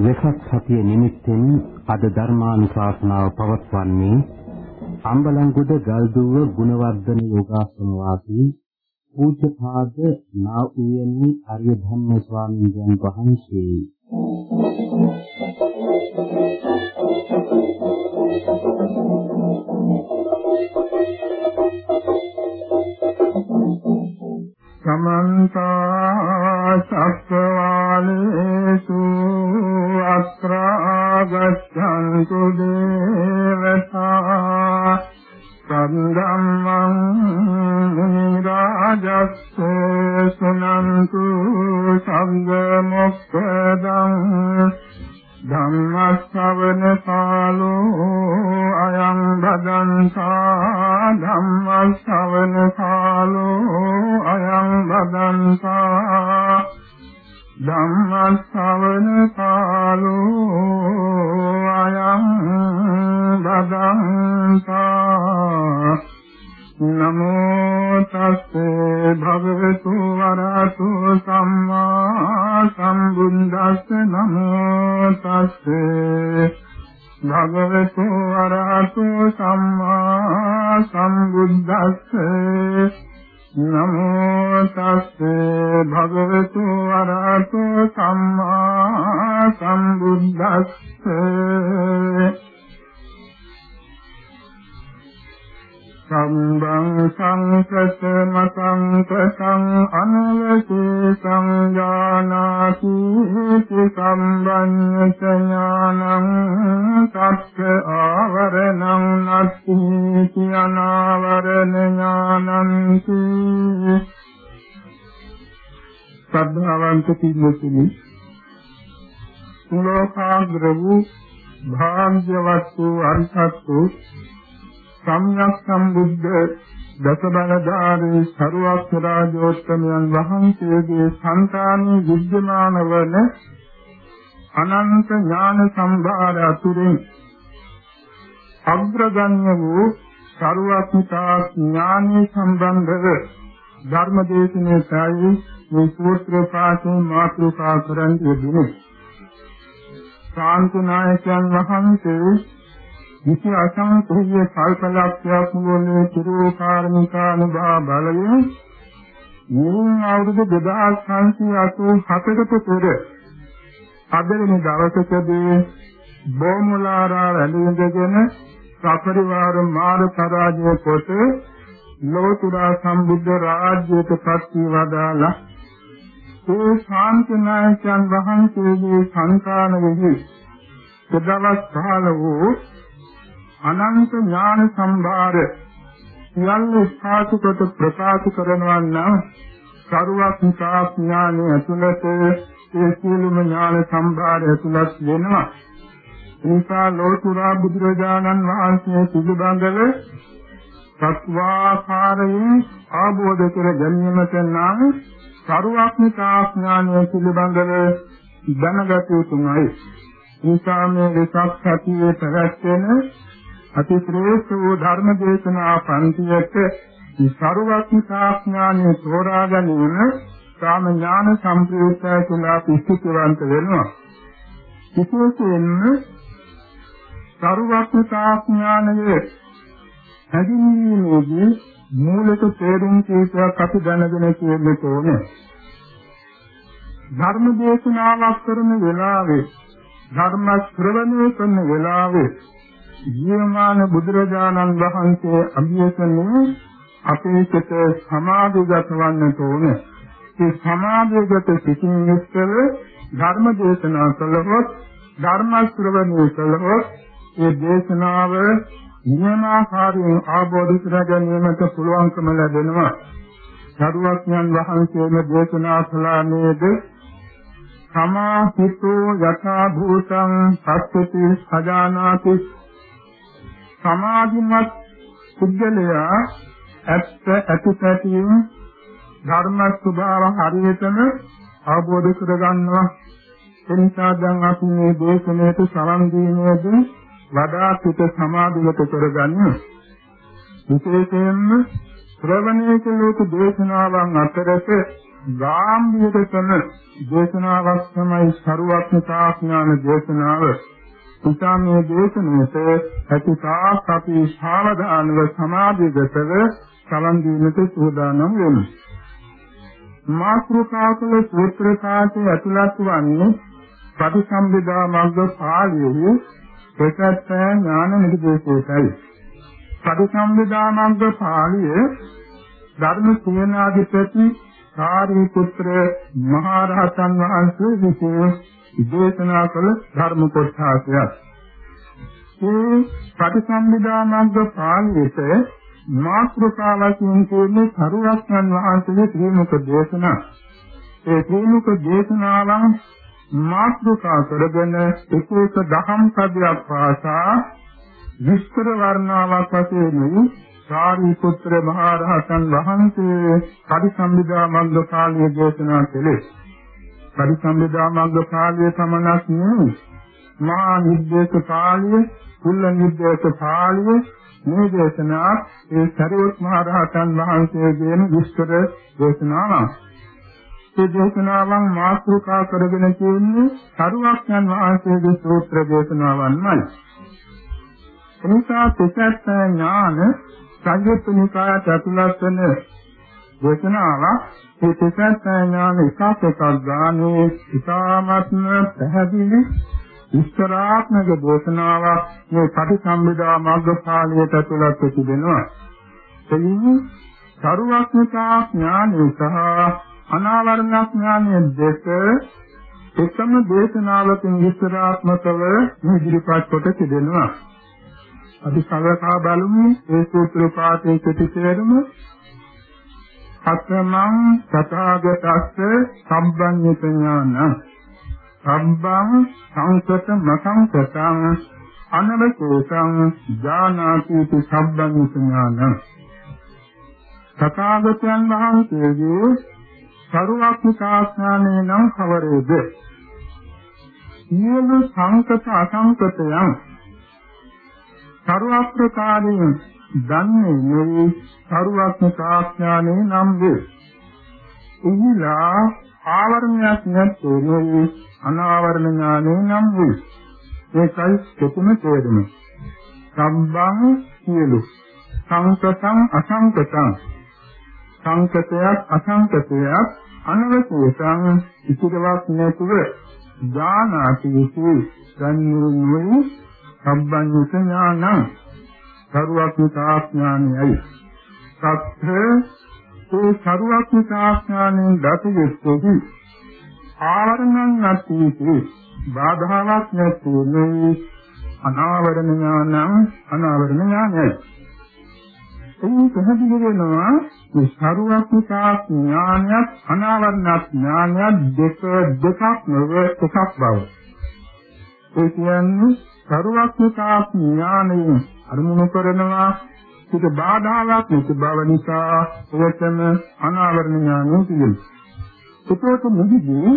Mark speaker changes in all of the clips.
Speaker 1: වෙසක් සතිය නිමිත්තෙන් අද ධර්මානුශාසනාව පවත්වන්නේ අම්බලන්ගොඩ ගල්දුව ගුණවර්ධන යෝගාසන වාසී පූජ්‍යපාද නා උයනි ආර්ය ධම්ම ස්වාමීන් වහන්සේ.
Speaker 2: සමන්ත චක්කවාලේසු අත්‍රා ගච්ඡන්තු දසබලධාරී සරුවක්ෂරාජෝත්තමයන් වහන්සේගේ సంతානී විද්‍යමාන වන අනන්ත ඥාන සම්භාර අතුරින් අග්‍රගණ්‍ය වූ සරුවක්ෂිතා ඥානී සම්බන්ධව ධර්මදේශනයේ සායි මේ සූත්‍ර පාඨේ මාතෘකා කරන් යෙදුනේ ශාන්තනායකයන් වහන්සේ විසි අසංකේය කල්පලක්ෂයක් මුළුල්ලේ චිරෝකාරණිකානුභා බලයෙන් මේ අවුරුදු 2587කට පෙර අදවෙනි දවසකදී බොමුලාරා වැඳින්දගෙන සපරිවාර මාර පරාජය කොට ලෝතුරා සම්බුද්ධ රාජ්‍යයට පත් වදාලා ඒ ශාන්තිනායකයන් වහන්සේගේ සංකාන වෙහි සදවස් පහළ වූ අනන්ත ඥාන සම්භාර සියල්ල ස්ථාපිතව ප්‍රකාශ කරනවා නම් සරුවක් ඥානය ඇතුළත ඒ සියලුම ඥාන සම්භාර ඇතුළත් වෙනවා නිසා ලෝතුරා බුදුරජාණන් වහන්සේ පිළිබඳව සත්වාකාරයෙන් ආબોධ කර ගැනීමට නම් සරුවක්නිකා ඥානය පිළිබඳව දැනගත යුතුමයි. නිසා මේ විසක් සතියේ පැවැත්වෙන අති ශ්‍රේෂ්ඨ වූ ධර්ම දේශනා පන්තියට සරුවක්නිකා ඥානය තෝරා ගැනීම සාම ඥාන සම්ප්‍රයුක්තය කියලා පිස්තිකවන්ත වෙනවා. විශේෂයෙන්ම සරුවක්නිකා ඥානයේ හැදින්වීමේදී මූලික තේරුම් කීපයක් අපි දැනගෙන තියෙන්න ඕනේ. ධර්ම දේශනාවක් කරන වෙලාවේ ධර්ම ශ්‍රවණය කරන වෙලාවේ ජීවමාන බුදුරජාණන් වහන්සේ අභියසනේ අපේ සිත සමාධිගත වන්නට ඕනේ. ඒ සමාධිගත සිතින් යුක්තව ධර්ම දේශනා කළහොත් ධර්ම ශ්‍රවණය කළහොත් ඒ දේශනාව නියමාකාරයෙන් ආબોධ කර ගැනීමට පුළුවන්කම ලැබෙනවා. සරුවඥන් වහන්සේම දේශනා කළා නේද? සමාහිතෝ යථා භූතං සත්‍යති සජානාති සමාධිමත් පුද්ගලයා ඇත්ත ඇතිපැතියෙන් ධර්ම ස්වභාව හරියටම අවබෝධ කරගන්නවා එනිසා දැන් අපි මේ දේශනාවට සවන් දීමේදී වඩා පිට සමාධිගත කරගන්න විශේෂයෙන්ම ශ්‍රවණය කළ යුතු දේශනාවන් අතරට ගාම්භීරතම දේශනාවක් තමයි සරුවත්නතා ඥාන දේශනාව. නිසා මේ දේශනෙට ඇතිතාක් අපි සාවධානව සමාධිගතව සලන් දීමට සූදානම් වෙමු. මාත්‍රකාකල සූත්‍ර කාටේ ඇතුළත් වන්නේ ප්‍රතිසම්බිදා මග්ග පාළියේ ප්‍රසත්ත ඥාන නිදේශයයි. ප්‍රතිසම්බිදා මග්ග පාළියේ ධර්ම සේනාධිපති සාරිපුත්‍ර මහ රහතන් වහන්සේ විසින් දේශනා කළ ධර්ම කොටසක්. මේ ප්‍රතිසම්පදා මග්ග පාළියේ මාත්‍රකාවකින් කියන්නේ සරුවක්යන් වහන්සේගේ ත්‍රිමුඛ දේශනා. ඒ ත්‍රිමුඛ දේශනාවන් මාත්‍රකා කරගෙන එක එක දහම් පදයක් පාසා විස්තර වර්ණාවක් වශයෙන් සාරිපුත්‍ර මහ රහතන් වහන්සේ පරිසම්බිදා මග්ග කාලයේ දේශනා කළේ. පරිසම්බිදා මග්ග කාලයේ සමනක් නෙවෙයි. මහා නිද්දේශ කාලයේ, කුල්ල නිද්දේශ කාලයේ මේ දේශනා ඒ සරියොත් මහ රහතන් වහන්සේගේම විස්තර දේශනාවක්. ඒ දේශනාවන් මාතෘකා කරගෙන තියෙන්නේ සරුවක්යන් වහන්සේගේ සූත්‍ර දේශනාවන්මයි. එනිසා තෙසත් ඥාන සංයුත්ත නිකායට ඇතුළත් වන දේශනාවක් මේ තිසත් ඥාන එකක් එකක් ගානේ ඉතාමත්ම පැහැදිලි විස්තරාත්මක දේශනාවක් මේ පටිසම්භිදා මග්ගපාළියට ඇතුළත් තිබෙනවා. එයින් සරුවක්නිකා ඥානය සහ අනාවරණ ඥානය දෙක එකම දේශනාවකින් විස්තරාත්මකව මේ ඉදිරිපත් කොට තිබෙනවා. අපි සලකා බලමු ඒ සූත්‍ර පාඨයේ ප්‍රතිචාරම අත්මං තථාගතස්ස සම්බන්්‍යත ඥාන සම්බං සංසත මසංසතං අනවකෝසං ඥානාති සම්බන්්‍යත ඥාන තථාගතයන් වහන්සේගේ සරුවක්ඛාඥානේ නම් කවරේද? සියලු සංකත අසංකතයන් ਸਰවඥතාවයෙන් දන්නේ නෙවෙයි ਸਰවඥතාඥානේ නම් වේ. එහිලා ආවරණයක් නැත්තේ නෙවෙයි අනාවරණ ඥානේ නම් වේ. ඒකයි දෙතුන තේරුම. සම්බං සියලු සංකතං අසංකතං සංකතයක් අසංකතයක් අනවශේෂං ඉතිරවක් නැතුව ඥානාති යුතු ගන්නුයි සම්බන්විත ඥානං සරුවක්ඥාඥානයයි සත්‍ය ඒ සරුවක්ඥාඥානෙන් දතියෙත්තු ආවරණං නැතිති බාධාවක් නැතුනේ අනාවරණ ඥානං අනාවරණ ඥානයයි. එයින් පැහැදිලි වෙනවා මේ සරුවක්ඥා ඥානයත් අනාවරණ ඥානයත් දෙක දෙකක් නෙවෙයි එකක් බව. ඒ කියන්නේ සරුවක්ඥතා ඥානයෙන් අරමුණු කරනවා පිට බාධාවක් නැති බව නිසා එයතම අනාවරණ ඥානය කියනවා. ඒකත් මුදිදී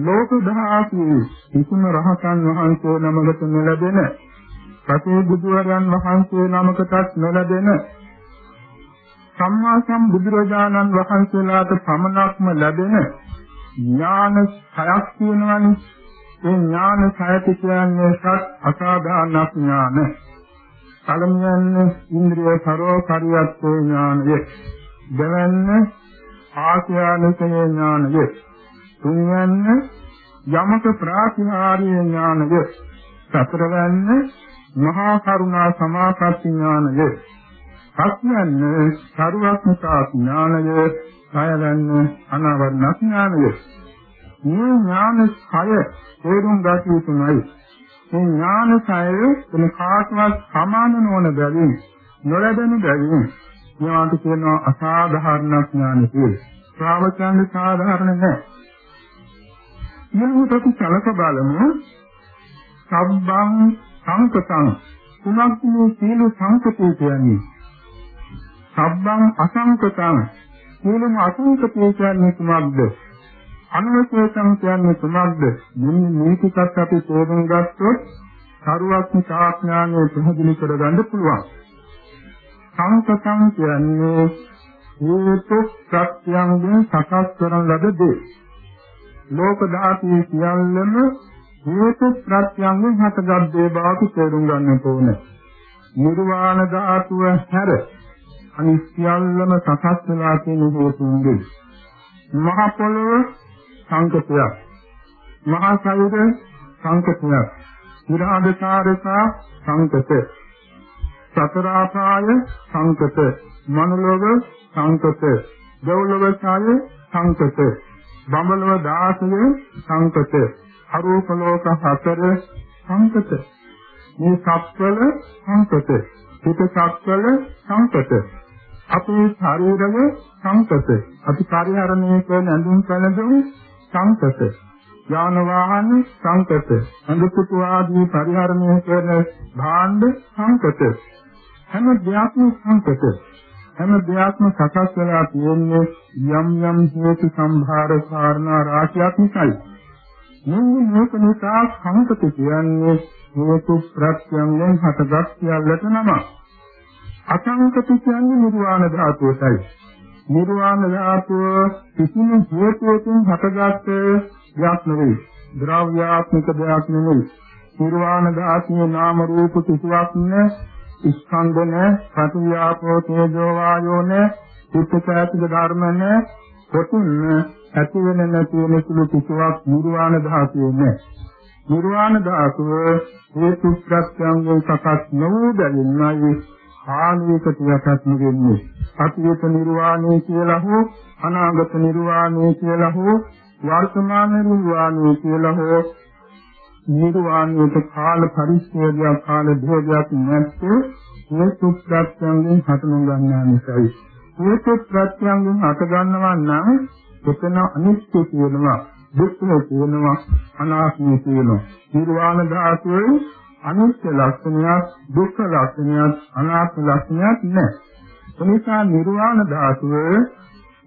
Speaker 2: ලෝක දහාසී කිසිම රහතන් වහන්සේ නමකට නොලැබෙන පසේ බුදුරජාන් වහන්සේ නමකටත් නොලැබෙන සම්මා සම්බුදුරජාණන් වහන්සේලාට පමණක්ම ලැබෙන ඥාන හයක් තියෙනවානේ ඒ ඥාන සයති කියන්නේ සත් අසාධාරණ ඥාන. පළමුවෙන් ඉන්ද්‍රිය සරෝපරියත්ව ඥානය. දෙවැන්න ආශ්‍යානිකේ ඥානය. තුන්වැන්න යමක ප්‍රාතිහාර්ය ඥානය. සතරවැන්න මහා කරුණා සමාපatti ඥානය. පස්වැන්න සරුවක්මතා ඥානය. හයවැන්න අනාවරණ ඥානය. මේ ඥාන ඡය තේරුම් ගත යුතුමයි. මේ ඥාන ඡය වෙන කාටවත් සමාන නොවන බැවින් නොලැබෙන බැවින් ඥානට කියනවා අසාධාරණ ඥාන කියලා. ශ්‍රාවකයන් සාධාරණ නැහැ. ඊළඟට අපි සලක බලමු සබ්බං සංකතං කුමක්ද මේ සීල සංකතය කියන්නේ? සබ්බං අසංකතං සීලම අසංකතය කියන්නේ කුමක්ද? අනුශේෂම් කියන්නේ කුමක්ද? මෙන්න මේ ටිකත් අපි තේරුම් ගත්තොත් සරුවක්නි ශාස්ත්‍රඥානය පැහැදිලි කරගන්න පුළුවන්. සංකතං කියන්නේ හේතු ප්‍රත්‍යයෙන් සකස් කරන ලද දේ. ලෝක ධාතුවේ සියල්ලම හේතු ප්‍රත්‍යයෙන් හටගත් දේ බවට තේරුම් ගන්න ඕනේ. නිර්වාණ ධාතුව හැර අනිත් සියල්ලම සකස් වෙලා තියෙන හේතුන්ගෙන්. මහ පොළොව සංකතයක්. මහා සයුර සංකතයක්. විරාදකාරක සංකත. සතර ආපාය සංකත. මනුලෝක සංකත. දෙව්ලොව සාය සංකත. බඹලව 16 සංකත. අරූප ලෝක හතර සංකත. මේ සත්වල සංකත. හිත සත්වල සංකත. අපේ ශරීරව සංකත. අපි පරිහරණය කරන ඇඳුම් පැළඳුම් සංකත. යාන වාහන සංකත. අඳුපුතු ආදී පරිහරණය කරන භාණ්ඩ සංකත. හැම දෙයක්ම සංකත. හැම දෙයක්ම සකස් වෙලා තියෙන්නේ යම් යම් හේතු සම්භාර කාරණා රාශියක් නිසායි. මෙන්න මේක නිසා සංකත කියන්නේ හේතු ප්‍රත්‍යයෙන් හටගත් සියල්ලට නම. අසංකත කියන්නේ නිර්වාණ ධාතුවයි. නිර්වාණ ධාතුව කිසිම හේතුවකින් හටගත් දෙයක් නෙවෙයි. ද්‍රව්‍යාත්මක දෙයක් නෙවෙයි. නිර්වාණ ධාතුවේ නාම රූප කිසිවක් නෑ. ස්කන්ධ නැ, පටිවිආපෝ තේජෝ වායෝ නැ, චිත්තචෛතසික ධර්ම නැ, කොටින් ඇති වෙන නැති වෙන සුළු කිසිවක් නිර්වාණ ධාතුවේ නැ. නිර්වාණ ධාතුව හේතු ප්‍රත්‍යංගයෙන් සකස් නොවූ බැවින්මයි ආලෝකයට යටත් වෙන්නේ. අතීත නිර්වාණය කියලා හෝ අනාගත නිර්වාණය කියලා හෝ වර්තමාන නිර්වාණය කියලා හෝ නිර්වාණයට කාල පරිච්ඡේදයක් කාල භේදයක් නැත්තේ හේතු ප්‍රත්‍යයෙන් හට නොගන්නා නිසායි. හේතු ප්‍රත්‍යයෙන් හට ගන්නවා නම් එතන අනිත්‍ය කියනවා, දුක්ඛ කියනවා, අනාත්මය කියනවා. නිර්වාණ ධාතුවේ අනිත්‍ය ලක්ෂණයක්, දුක්ඛ ලක්ෂණයක්, අනාත්ම ලක්ෂණයක් නැහැ. එනිසා නිර්වාණ ධාතුව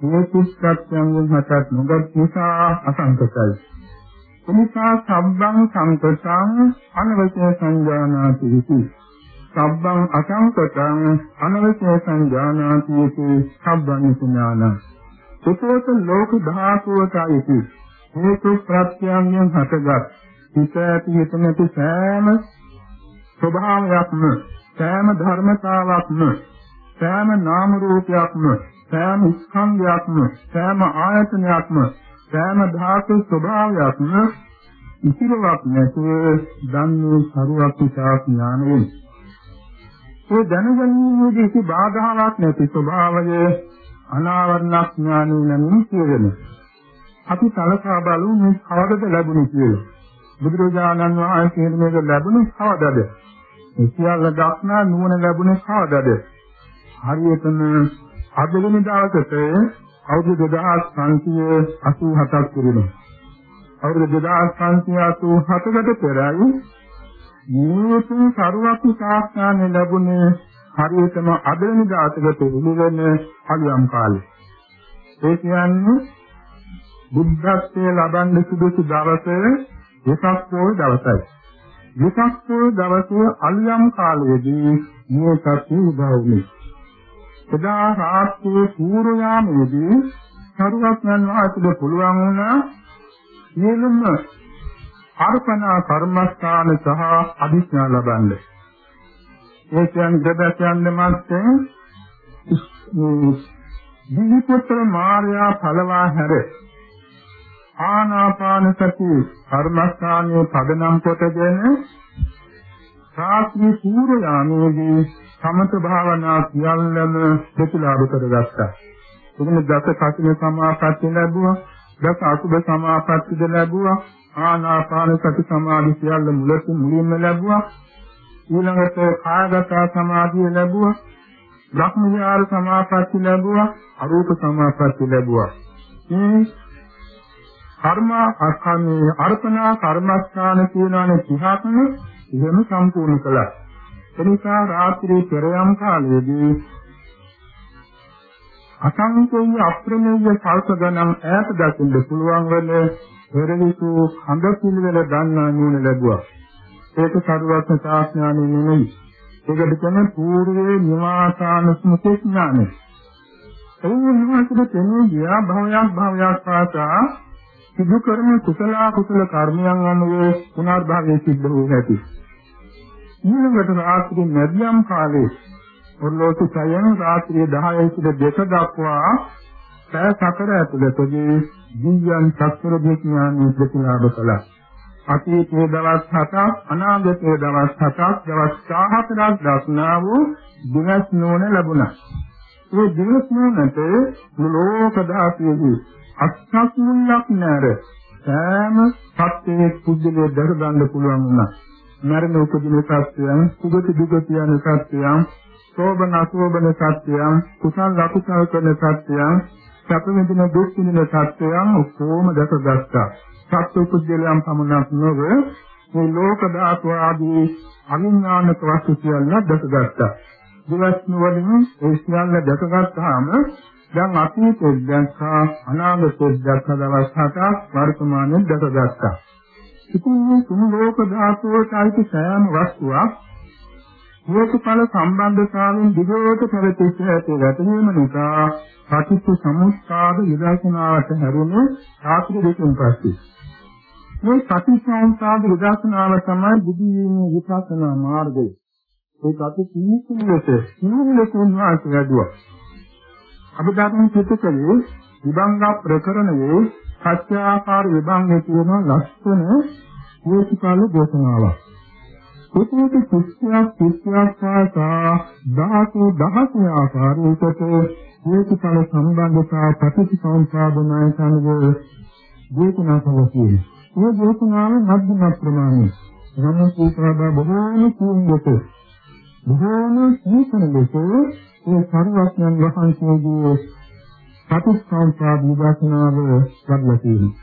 Speaker 2: හේතු ප්‍රත්‍යයෙන් හටත් නොගත් නිසා අසංකතයි. එනිසා සබ්බං සංකතං අනවශ්‍ය සංජානාති ඉති. සබ්බං අසංකතං අනවශ්‍ය සංජානාති ඉති සබ්බං ඥාන. සුතෝත ලෝක ධාතුවටයි හේතු ප්‍රත්‍යයෙන් හටගත් හිත ඇති හිත නැති සෑම ස්වභාවයක්ම සෑම ධර්මතාවක්ම සෑම නාම රූපයක්ම සෑම ස්කන්ධයක්ම සෑම ආයතනයක්ම සෑම ධාතු ස්වභාවයක්ම ඉතිරවක් නැතුව දන්නේ සරුවක් විශාස් ඥානයෙන් ඒ දැනගැනීමේදී කිසි බාධාවක් නැති ස්වභාවය අනාවරණ ඥානෙ නමින් කියවෙන අපි සලකා බලමු මේ කවදද ලැබුණේ කියලා. බුදුරජාණන් වහන්සේ මේක ලැබුණේ කවදද? ඒ සියල්ල දක්නා නුවණ ලැබුණේ කවදද හරියටම අද වෙනි දවසට අවුරුදු 2587ක් පුරුණු. අවුරුදු 2587කට පෙරයි මේතුන් සරුවක් සාක්ෂාන ලැබුණේ හරියටම අද වෙනි දාසකට ඉලෙන අලියම් කාලේ. ඒ කියන්නේ බුද්ධත්වයේ ලබන්න සුදුසු දවසේ වෙසක් පොය දවසයි. වෙසක් පොය දවසේ අලියම් කාලයේදී මේ සත්‍ය උදා වුණේ. එදා රාත්‍රියේ පූර්ව යාමයේදී සරුවක්යන් වහන්සේට පුළුවන් වුණා සියලුම අර්පණා කර්මස්ථාන සහ අධිඥා ලබන්න. ඒ කියන්නේ දෙදසයන් මැත්තේ දිවිපුත්‍ර මාර්යා ඵලවා හැර ආනාපාන සති කර්මස්ථානයේ පදනම් කොටගෙන රාත්‍රී පූර්ව යාමයේදී සමත භාවනා සියල්ලම ප්‍රතිලාභ කරගත්තා. එදින දස කසින සමාපatti ලැබුවා, දස අසුබ සමාපත්තිද ලැබුවා, ආනාපාන සති සමාධි සියල්ල මුලින් මුලින්ම ලැබුවා. ඊළඟට කායගත සමාධිය ලැබුවා. බ්‍රහ්ම විහාර සමාපatti ලැබුවා, අරූප සමාපatti ලැබුවා. මේ කර්ම අස්කන්නේ අර්පණා කර්මස්ථාන කියනවානේ 30ක්ම එහෙම සම්පූර්ණ කළා. එනිසා රාත්‍රී පෙරයම් කාලයේදී අසංකේය අප්‍රමේය සල්ප ගණන් ඈත දකින්න පුළුවන් වන පෙරවිසු හඳ පිළිවෙල ගන්නා නුවණ ලැබුවා. ඒක සරුවත් ශාස්ත්‍රඥානෙ නෙමෙයි. ඒකට කියන්නේ పూర్වේ නිවාසාන ස්මෘති ඥානෙ. එයින් උන්වහන්සේට තෙමේ ගියා භවයක් භවයක් පාසා සිදු කරන කුසල කුසල කර්මයන් අනුව පුනර්භවයේ සිද්ධ වූ නැති. ඊළඟට රාත්‍රී මධ්‍යම් කාලේ ඔර්ලෝසු සයන රාත්‍රී 10 සිට 2 දක්වා පැය සතර ඇතුළතදී දිව්‍යන් සතර විඥානීය ප්‍රතිලාභ කළා. අතීතයේ දවස් 7ක් අනාගතයේ දවස් 7ක් දවස් 14ක් දක්නා වූ දිවස් නෝන ලැබුණා. ඒ දිවස් නෝනට ලෝක ධාතුවේ අස්සක් මුල්ලක් නැර සෑම සත්‍යයේ පුද්ගලයේ දර ගන්න පුළුවන් වුණා. මරණ උපදින සත්‍යයන්, සුගති දුගති යන සත්‍යයන්, සෝබන අසෝබන සත්‍යයන්, කුසල අකුසල කරන සත්‍යයන්, සැප විඳින දුක් විඳින සත්‍යයන් ඔක්කොම දැකගත්තා. සත්ව පුද්ගලයන් පමණක් නොව මේ ලෝක ධාතු ආදී අවිඥානික වස්තු කියලා දැකගත්තා. දිවස්න වලින් ඒ සියල්ල දැකගත්තාම දැන් අතීතයේ දැක්කා අනාගතයේ දැක්ක දවස් හතක් වර්තමානයේ දැකගත්තා. ඉතින් මේ තුන් ලෝක ධාතුවට අයිති සෑම වස්තුවක් හේතුඵල සම්බන්ධතාවයෙන් දිගට පැවතිච්ච ඇති ගැටීම නිසා පටිච්ච සමුප්පාද විදර්ශනාවට හැරුණේ සාත්‍ය දෙකෙන් පස්සේ මේ සතිසංසාද විදර්ශනාව තමයි බුදු වීමේ විපස්සනා මාර්ගය. ඒක අපි කිසිලෙස කිසිලෙස උන්වහන්සේ වැඩුවා. අභිධර්ම පිටකයේ විභංග ප්‍රකරණයේ සත්‍යාකාර විභංගයේ තියෙන ලක්ෂණ හේතුකාල දේශනාවක්. ඒකේ ශිෂ්‍යයක් ශිෂ්‍යයක් පාසා ධාතු දහසේ ආකාරයකට හේතුඵල සම්බන්ධතා ප්‍රතිසංපාදනය සමග දේශනා කරනවා. මේ දේශනාව මධ්‍යම ප්‍රමාණය. නම් සූත්‍රබ බොහෝම කියුම්බත. බොහෝම සීතල ලෙස ඒ සර්වඥන් වහන්සේගේ ප්‍රතිස්ථාපන විදර්ශනාව වඩලා තියෙනවා.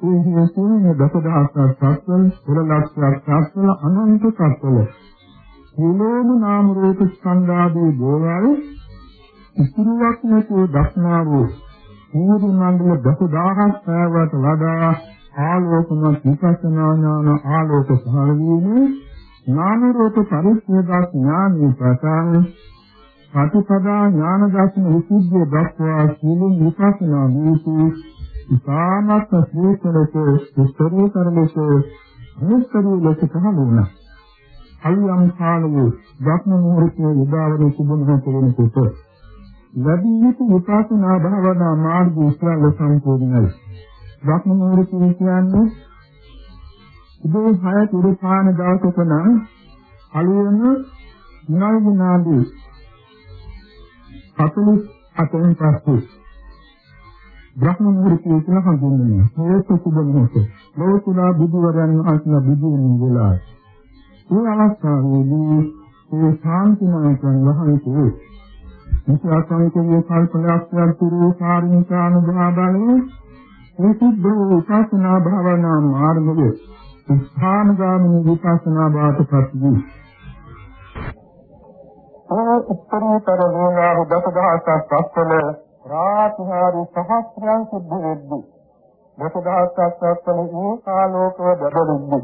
Speaker 2: ඒ කියන්නේ දසදහස් සත්වල, පෙරලක්ෂයක් සත්වල අනන්ත සත්වල. සියලුම නාම රූප ස්කන්ධාදී දේවල් ඉතිරියක් නැතුව දක්නා වූ සූර්ය මණ්ඩල දසදහස් සෑවට වඩා ආලෝකමත් විපස්සනා ඥාන ආලෝක පහළ වීමේ නාම රූප පරිච්ඡේදා ඥානී ප්‍රසන්න ප්‍රතිපදා ඥාන දර්ශන විසුද්ධිය දක්වා සීල විපස්සනා දීති ඉතාමත් ශ්‍රේෂ්ඨ ලෙස උත්තරීතර ලෙස අනුස්තරී ලෙස පහළ වුණා. අල්යම් කාලයේ ධර්ම මුහුර්තයේ උදාවරේ තිබුණා කියන කොට ලැබී යුතු විපස්සනා භාවනා මාර්ග ඉස්සරහ සම්පූර්ණයි. බ්‍රහ්මමූල කියන්නේ ඉදේ හය පුරුපාන දවසක නම් අලුයම නල්ගුණාදී 48න් පස්සේ බ්‍රහ්මමූල කියන හඳුන්වන්නේ හේතු සුබමහත ලෝතුරා බුදුවරයන් වහන්සේලා බුදු වෙලා. ඒ අවස්ථාවේදී ඒ ශාන්තිනායකයන් වහන්සේ විශ්වාසංකේය කල්පනාක්ෂර තුරු කාර්මිකානුභව බලයේ මේ සිද්ධ වූ විපස්සනා භාවනා මාර්ගය ස්ථානගාමී විපස්සනා බාටපත් වී ආ උත්තරීතර වූ දසදහසක් පස්වල රාතිහාරි සහස්‍රයන් සිද්ධ වෙද්දී දසදහසක් පස්වල ඒ කාලෝකව බබලෙද්දී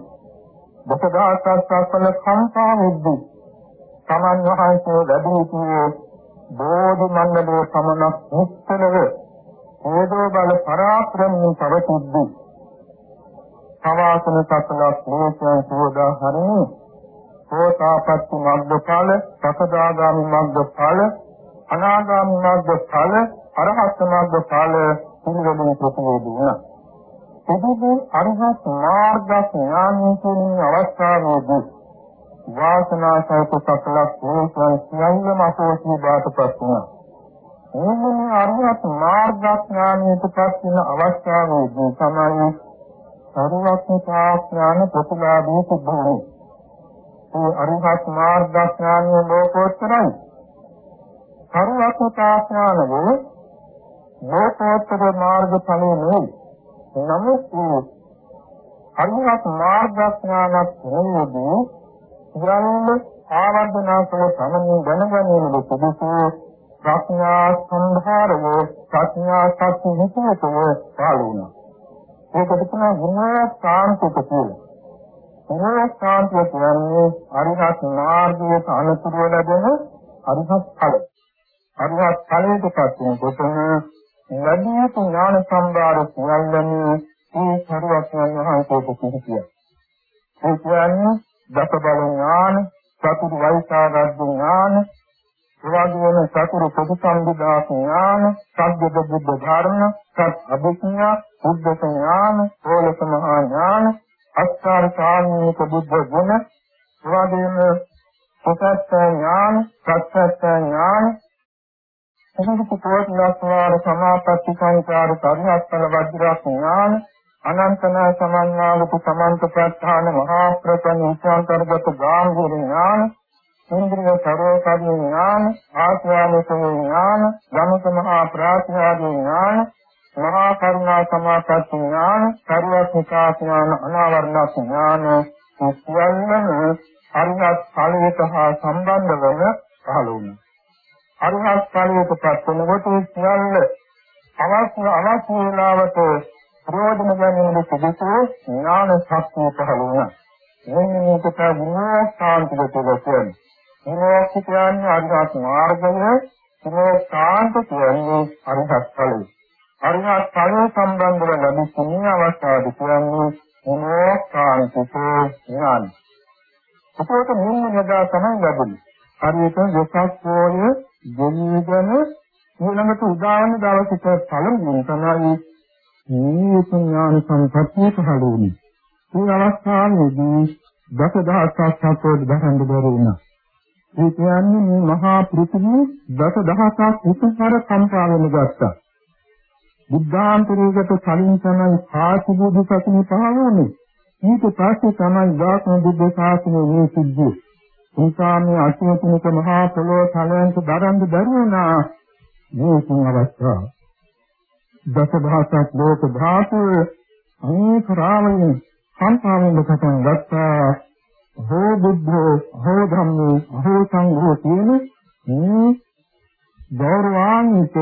Speaker 2: දසදහසක් පස්වල කම්පා වෙද්දී තමන් වහන්සේ වැඩි සිටියේ බෝධි මණ්ඩලයේ සමනක් මුක්තනව හේදෝ බල පරාක්‍රමයෙන් පවතිද්දී සවාසන සතලක් මොහොතෙන් සෝදාහරණේ සෝතාපට්ටි මග්ගඵල සකදාගාමි මග්ගඵල අනාගාමි මග්ගඵල අරහත් මග්ගඵල පිළිවෙලින් ප්‍රතිවේදී එදිදී අරහත් මාර්ග ඥානයෙන් කියන අවස්ථාවේදී වාසනා සහිත සතලක් මොහොතෙන් සියල්ලම අසෝසී බාටපත් වුණා. ඕමන අරහත් මාර්ගඥානයට පත් වෙන අවස්ථාවේදී තමයි සරුවත්තා ඥාන ප්‍රතිලාභී සිද්ධ වෙන්නේ. ඒ අරහත් මාර්ගඥානය ලෝකෝත්තරයි. සරුවත්තා ඥානවෝ ලෝකෝත්තර මාර්ගඵලෙ නෙවෙයි. නමුත් අරහත් මාර්ගඥානත් නෙවෙයි. ඉරන්නේ ආවර්ධනා කළ සමනින් දැනගැනීමේ සුදුසු ප්‍රඥා සම්භාරව ප්‍රඥා සත්‍ය විචේතව පාළු වුණා. ඒකට තමයි ගුණාකාන්තික කියලා. ගුණාකාන්තික කියන්නේ අරිහත් මාර්ගයේ අනුතුරු ලැබෙන අරිහත් ඵල. අරිහත් ඵලයටපත් වෙනකොටම ලැබියතු ඥාන සම්භාර සියල්ලම මේ සරුවක්යන් වහන්සේට පිහිටියා. ඒ කියන්නේ දස බල ඥාන, චතුරු වෛසාරද්ද ඥාන, එවැගේම චතුරු ප්‍රතිසම්බුදා ඥාන, සබ්බද බුද්ධ ධර්ම, සත් අභිඥා, බුද්ධ ඥාන, ඕලක මහා ඥාන, අස්කාර සාමීක බුද්ධ ගුණ, එවැගේම සත්‍ය ඥාන, සත්‍ය ඥාන, එනිසා කෝට්ලස්වාර සමාපatti සංකාර පරිහත්තල වජ්‍රා ඥාන අනන්තන සමන්නාගත සමන්ත ප්‍රත්‍ථාන මහා ප්‍රකණ උපාන්තරගත ගාම්භීර ඥාන ඉන්ද්‍රිය සරෝපදී ඥාන ආත්මානුසව ඥාන ධම්මක මහා ප්‍රාත්‍යාදී ඥාන මහා කරුණා සමාපatti ඥාන සර්වඥතා ඥාන අනාවරණ ඥාන සියල්ලම අරිහත් ඵලයට හා සම්බන්ධ වන පහළ වුණා අරහත් ඵලයටපත් වෙනකොට සියල්ල අවශ්‍ය අවශ්‍ය වේලාවට ප්‍රයෝජන ගැනීම සුදුසු ඥාන ශක්තිය පහළ වුණා. මේ මේකට විනාශාන්තික කියලා විනාශ කියන්නේ අරහත් මාර්ගය, විනාශාන්ත කියන්නේ අරහත් ඵලය. අරහත් ඵලය සම්බන්ධව ලැබෙන මේ අවස්ථාවද කියන්නේ විනාශාන්තික ඥාන. ඒකට මුලින්ම යදා තමයි ලැබෙන්නේ. හරියට වෙසක් පොය ගෙනියගෙන ඊළඟට උදාන දවසට පළමුව තමයි මේ ඥාන සම්පත්තිය පහළ වුණේ. මේ අවස්ථාවේදී දසදහසක් සත්වෝද දහන්න බැරි වුණා. ඒ කියන්නේ මේ මහා පෘථිවිය දසදහසක් උතුම්තර කම්පා වෙන ගත්තා. බුද්ධාන්තරයකට කලින් තමයි සාති බුදු සසුනේ පහළ වුණේ. ඊට පස්සේ තමයි ධාත්ම බුද්ධ ශාසනය මේ සිද්ධිය. නිසා මේ අසීමිත මහා පොළොව තලයන්ට දරන්න බැරි වුණා මේ තුන් අවස්ථාව. දසභාසක් ලෝක ධාතු අනේක රාමයෙන් සංපාවෙන්න පටන් ගත්තා. හෝ බුද්ධෝ හෝ ධම්මෝ හෝ සංඝෝ කියන මේ ගෞරවාන්විත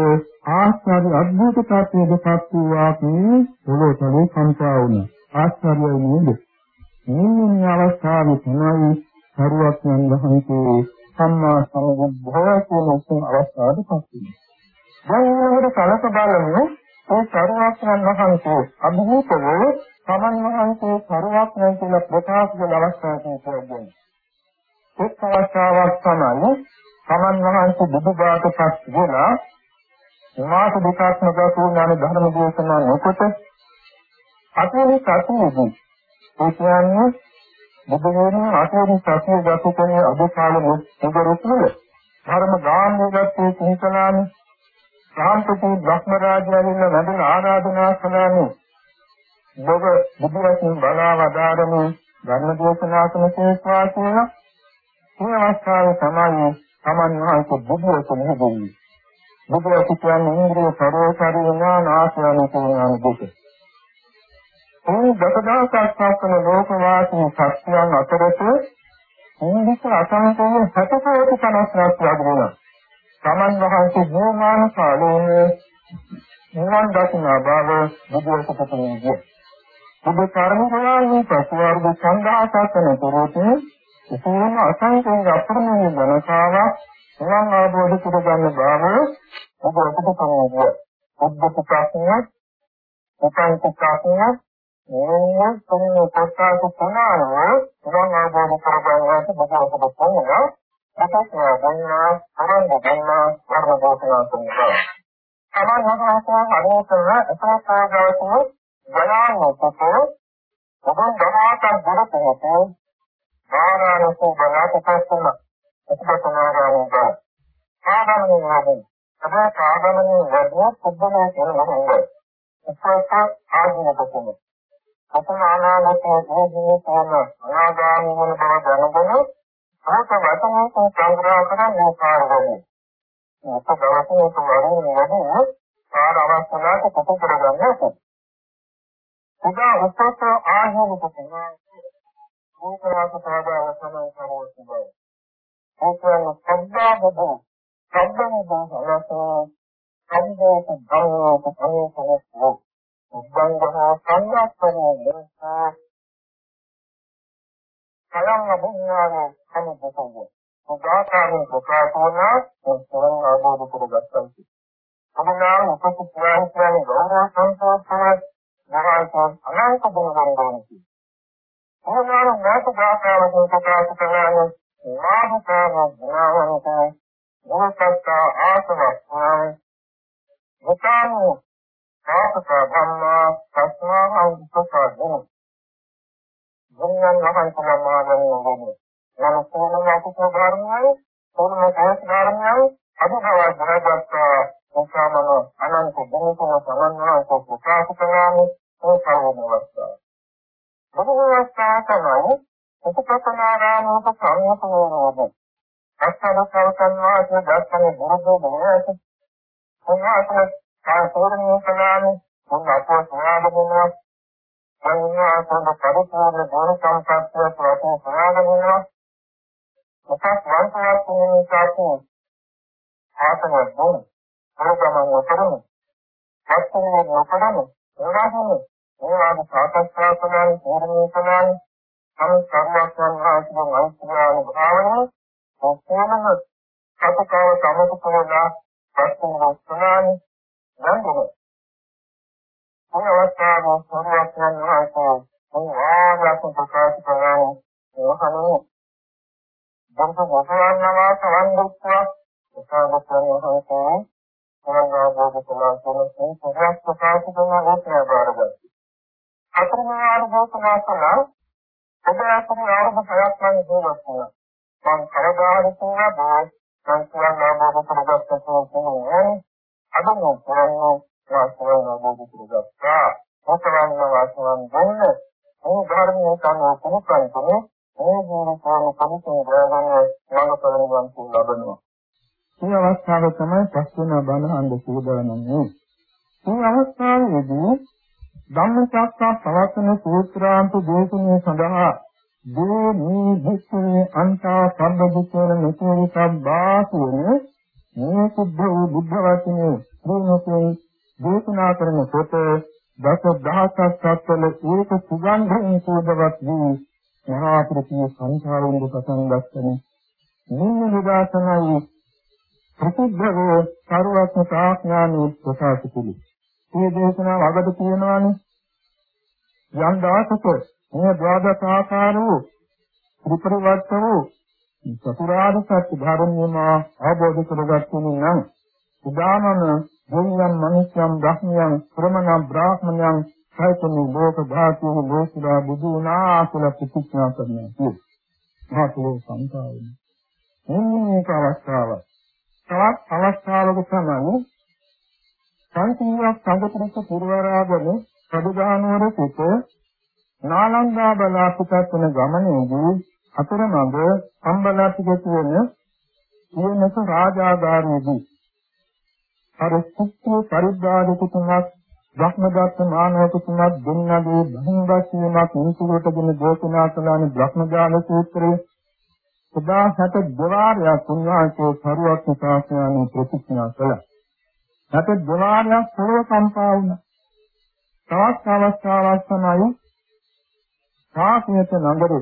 Speaker 2: ආස්වාද අද්භූත tattweදපත් වූ මේ පොළොව තලයේ සංපා වුණා. ආස්වාදය නේද? මේ අවස්ථාවේ තමයි සරුවක්යන් වහන්සේ සම්මා සම්බුද්ධය කියන උතුම් අවස්ථාවට පත් වෙනවා. දැන් මේකට කලක බලමු ඒ සරුවක්යන් වහන්සේ අභූතවෝ සමන් වහන්සේ සරුවක්යන් කියලා ප්‍රකාශ කළ අවස්ථාවක් කියන්නේ. එක් අවස්ථාවක් තමයි සමන් වහන්සේ බුදුබාට පස් වෙලා මාස දෙකක්ම ගත වුණානේ ධර්ම දේශනා නොකොට අතේ සතුටුයි. ඒ කියන්නේ බුදු වුණ අටවි සතිය ගත කරන අද කාලෙ මුදරුතුල ධර්ම ගාම්භීරත්වයේ සිහිකලානේ සාන්තපු බ්‍රහ්ම රාජයාගෙන් වැඩන ආරාධනා කළානේ ඔබ බුදු වශයෙන් බලා වදාරමු ධර්ම දේශනා කරන සේස්වා කියන මේ අවස්ථාවේ තමයි සමන් වහන්සේ බුදු වශයෙන් හදුන්නේ බුදු වශයෙන් කියන්නේ ඉන්ද්‍රිය සරෝසාරී ඥාන ආශ්‍රයන කියන දුක මේ දසදහසක් සාසන ලෝකවාසී සත්‍යයන් අතරත ඉන්දික අසංකේය සතකෝටි 50ක් ලැබුණා. සමන් වහන්සේ භූමාන කාලයේ නිවන් දකිනා බව බුදුසසුනේ බුදු කර්මකාරී ප්‍රසවාර්ග සංඝාසන තුරෝතේ උපෝම අසංකේය අපරණීය ධනසාවක් නිවන් අවබෝධ කරගන්න බව ඔබ ඔබට තමයි. ඔබ පුතාණන් උපන් පුතාණන් ඕන තුන කොටස තුනව නිවන් අවබෝධ කරගන්නට බබවකට පොනවා අපත් වන්නා අරන් ගන්නා වර්ණ දෝෂනා තුනක සමාන මහාසන අරෝතන අසහාගවතුන ගණානකෝ ඔබන් ගහාට දුරතෝ ආරාණසෝ බලාපොරොත්තුන උපසනාරාමක ආගමනේ ආදී අද ආගමනේ වැඩි පුදුමයි කියන මොහොත උපසත් ආගමක අපන අනාගතයේ භෝගී තම අනාගාමී වන බව දැනගෙන ආත වතන සංග්‍රහ කරන උපාරවලු. අප දවසේ තුවරින් වැඩි පාර අවස්ථාවක කොට කරගන්නවා. උදා උපත ආහෝක පුනා ඕකරාත සාදාව සමන් කරවෝ සුබයි. ඕකයන් සබ්බා බුදු සබ්බම බෝසලසෝ සම්බෝධ ධම්මෝ පුතෝ උද්දංගහා සංඝාස්තරෝ ලෝකා කලං බුඤ්ඤාන සමුපතංග උදාකාරයෙන් ප්‍රකාශ වුණා සතරන් ආબોධ කරගත්තා. අමනාර උපසුප්‍රාණ කියන ගෞරව සංසෝතන මහාසන් අනාථ බෝධිසත්වයන්ති. අමනාර මාතෘකාකාරයෙන් ප්‍රකාශ කරනවා මාධකාර ගුණවන්ත මොහොතත් ආසවස්නා මුකානෝ සාපක ධම්මා සස්මාහං සුඛදෝ ගුණයන් වහන්සේලා මානවෝ යන සෝමන අකුසල ධර්මයයි සෝමන කෝස් ධර්මයයි අභවය බහදත්තා උසමන අනන්ත බොහෝම සමන්වහන්සේ ප්‍රකාශ කරන්නේ ඒ සාවනවස්ථා. බොහෝවස්ථා තමයි උපකපනාරාමෝප සංයතනෝද. අස්සලසවකන් වාසේ දස්සන බුරුදු බොහෝස. සංඝාසන කාසෝරණය කළානේ මොන අපෝ සමාදමුණා සංඝාසන පරිපූර්ණ ගුණ සම්පත්තිය ප්‍රති සමාදමුණා එකක් වන්සාවක් නිසාකෝ ආතමයක් බොන ප්‍රෝග්‍රෑම් කරන හස්තනය නොකරන උදාහරණ ඒවාද සාකච්ඡා කරන තීරණය කරන සම්සර්වයන් ආශ්‍රම අයිතිවාන භාවනාව ඔක්කොම සතකව තමක පොරදා ප්‍රශ්න වස්තනානි නන්දුන මේ අවස්ථාවේ සර්වයන් ආශ්‍රම මොනවාද ප්‍රකාශ කරන්නේ ඒකනේ බංක මොසවන්නවා සම්බුත්වා උසාවතන වහන්සේ සමගාබෝධ කළා කියන සුරස් ප්‍රකාශ කරන ඕනෑ බාරගත්තා. අතරමාන භෝතනා කළා ඔබ අතර ආරම්භ ප්‍රයක් නම් ජීවත් වුණා. මං කරදාහරි තුනා බෝ සංස්කරණ ආභෝධ කරගත්තා කියන්නේ අද මම කරන්නේ සංස්කරණ ආභෝධ කරගත්තා. මොකරන්න වාසනාවක් ගන්න. මේ ධර්මයේ කන කොහොමද මේ ජීවිතයේ සම්පූර්ණ මාර්ගඵලයන් ලබනවා. මේ අවස්ථාව තමයි පස්වෙනි බණ අංග සූදානම්නේ. මේ අවස්ථාවේදී ධම්මචක්ක පවත්වන සූත්‍රාන්ත දේශනාව සඳහා දෝ මේ භික්ඛවේ අන්තා සම්බුද්ධෝන මෙතේරිතබ්බා කියන මේ සුද්ධ වූ බුද්ධ වචනේ දිනකේ දේශනා කරන කොට දස දහසක් සත්වල ඒක සුගන්ධයෙන් සෝදවත් වූ මහාපෘථිවි සංසාරයෙන් පටන් ගන්නනේ මේ නිදාසනයි ප්‍රතිබ්‍රව සර්වඥ තාඥානෝ ප්‍රකාශ කුලි. මේ දේශනාව අගට තියෙනවානේ. යම් දවසක මේ ද්වාදස ආකාර වූ ත්‍රිපරිවර්ත වූ චතුරාර්ය සත්‍ය ධර්මයම අවබෝධ කරගත්තේ නම් උදානන දෙවියන් මිනිස්යන් බ්‍රහ්මයන් ශ්‍රමණ බ්‍රාහ්මණයන් සයිතනි ලෝක ධාතුව ලෝකදා බුදු වුණා කියලා ප්‍රතිඥා කරනවා කියේ. මහතෝ සංකාරයි. මේක අවස්ථාව. තවත් අවස්ථාවක තමයි සංකීර්ණ සංගතනක පුරවරාගෙන ප්‍රබුදානවර සිට නාලන්දා බලාපිටත් වන ගමනේදී අතරමඟ සම්බලාපිට වෙන ඊනක රාජාගාරයේදී අර සුත්තු පරිද්දාරික තුනක් බ්‍රහ්මදත්ත මානවක තුනක් දුන්නගේ බහින්වස්වීමක් නිසුරටගෙන දේශනා කළානේ බ්‍රහ්මජාල සූත්‍රයේ සදා හත දෙවාරයක් උන්වහන්සේ සරුවක් ශාසනයේ ප්‍රතිඥා කළා. හත දෙවාරයක් සරව කම්පා වුණා. තවත් අවස්ථාවක් තමයි සාසනයට නගර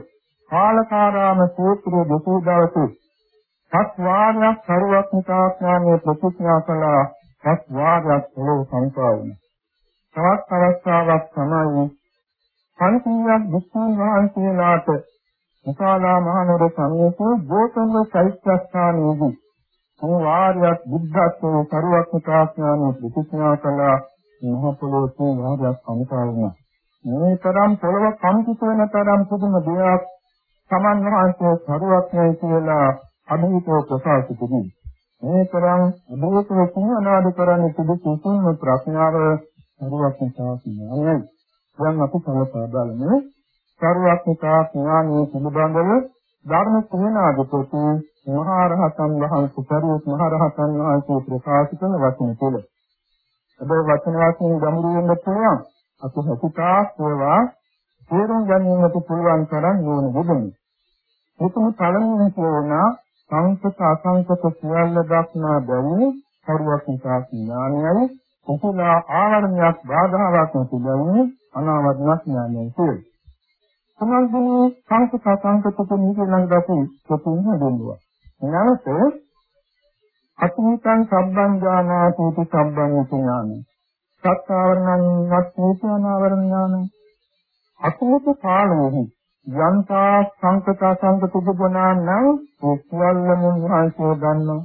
Speaker 2: කාලකාරාම සූත්‍රයේ දෙසූ දවසේ සත් වාරයක් සරුවක් ශාසනයේ ප්‍රතිඥා කළා. සත් වාරයක් සරව කම්පා වුණා. තවත් අවස්ථාවක් තමයි පන්සියක් විසුණු වහන්සේලාට විශාලා මහනුවර සමීපයේ ගෝතම චෛත්‍යස්ථානයේදී මේ වාරයක් බුද්ධත්වයේ කරුවක් ප්‍රකාශනාන ප්‍රතිඥා කළ මහ පොළොවේ වාරයක් සම්පාදනය. මේ තරම් පොළව කම්පිත වෙන තරම් පුදුම දෙයක් සමන් වහන්සේ කරුවක් නේ කියලා අභිහිතව ප්‍රකාශ කළේ. මේ තරම් අභිහිතව සිනනාද කරන්නේ සුදුසු සුසුම ප්‍රඥාව සරුවක්නිකා ඥානයි. දැන් අපි සලකා බලමු සරුවක්නිකා ඥානයේ පිළිබඳව ධර්ම සේනාධිපති මහා රහතන් වහන්සේ පරිවස් මහා රහතන් වහන්සේ ප්‍රකාශ කරන වචන තුළ. අද වචන වශයෙන් ගමුරු වෙන්න පුළුවන්. අපි හිතා ඒවා තේරුම් ගැනීමට පුළුවන් තරම් ඕන බුදුන්. උතුම් පළමුවෙන් කියන සංකත අසංකත සියල්ල දක්නා බැරි සරුවක්නිකා ඥානයයි කුසල ආවරණයක් බාධාවක් නැතිවෙන්නේ අනාවරණ ඥානයෙන් කියලා. සමන්දී සංකත සංකතක නිකලං දකි කොතුන් හදෙන්නවා. නැවත අතීතං සබ්බං ඥානාති සබ්බං ඥානං සත්තාවරණං වත්ථේති අනාවරණ ඥානං අතීත කාලෙහි යන්තා සංකත සංකත දුබනානම් ඒ සියල්ලම වහන්සේ දන්නවා.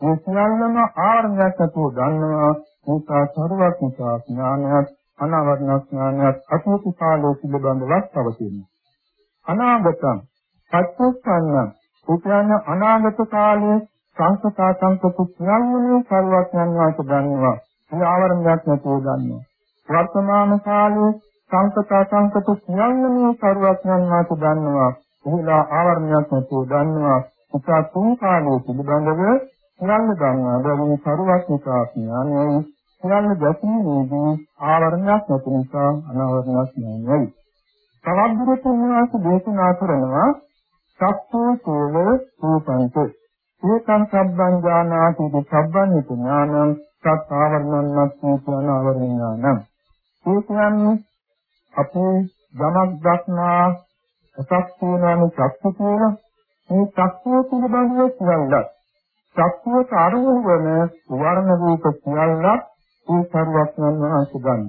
Speaker 2: ඒ සියල්ලම ආර්ණයක් නැතුව දන්නවා. ඒක සරුවක් නිසා ඥානයක් අනාවරණ ඥානයක් අතීත කාලයේ පිළිබඳවත් පවතිනවා අනාගතං සත්‍යස්කන්න උපයන අනාගත කාලයේ සංසතා සංකතු ඥානයේ සර්වඥයන් වහන්සේ දන්නවා. ඒ ආවරණයක් නැතුව දන්නවා. වර්තමාන කාලයේ සංසතා සංකතු ඥානයේ සර්වඥයන් වහන්සේ දන්නවා. එහිලා ආවරණයක් නැතුව දන්නවා. උසා තුන් කාලයේ පිළිබඳව ඥාන ගන්නවා. බැවින් සර්වඥතා ඥානයයි ඥාන දැකීමේදී ආවරණයක් නැති නිසා අනාවරණයක් ඥානයයි. තවත් දුරට උන්වහන්සේ දේශනා කරනවා සක්ඛෝ සෝව රූපංච ඒකං සබ්බං ඥානාති සබ්බං ඥානං සත්තාවරණන්නස්සී කියන අවරණානම් ඒ කියන්නේ අපේ යමක් දක්නා එකක් තියෙනවානේ චක්කු කියලා මේ චක්කුව පිළිබඳව කියනවා චක්කුවට අරමුණු වන වර්ණ රූප සියල්ලක් ඒ සරුවක්නන් වහන්සේ ගන්න.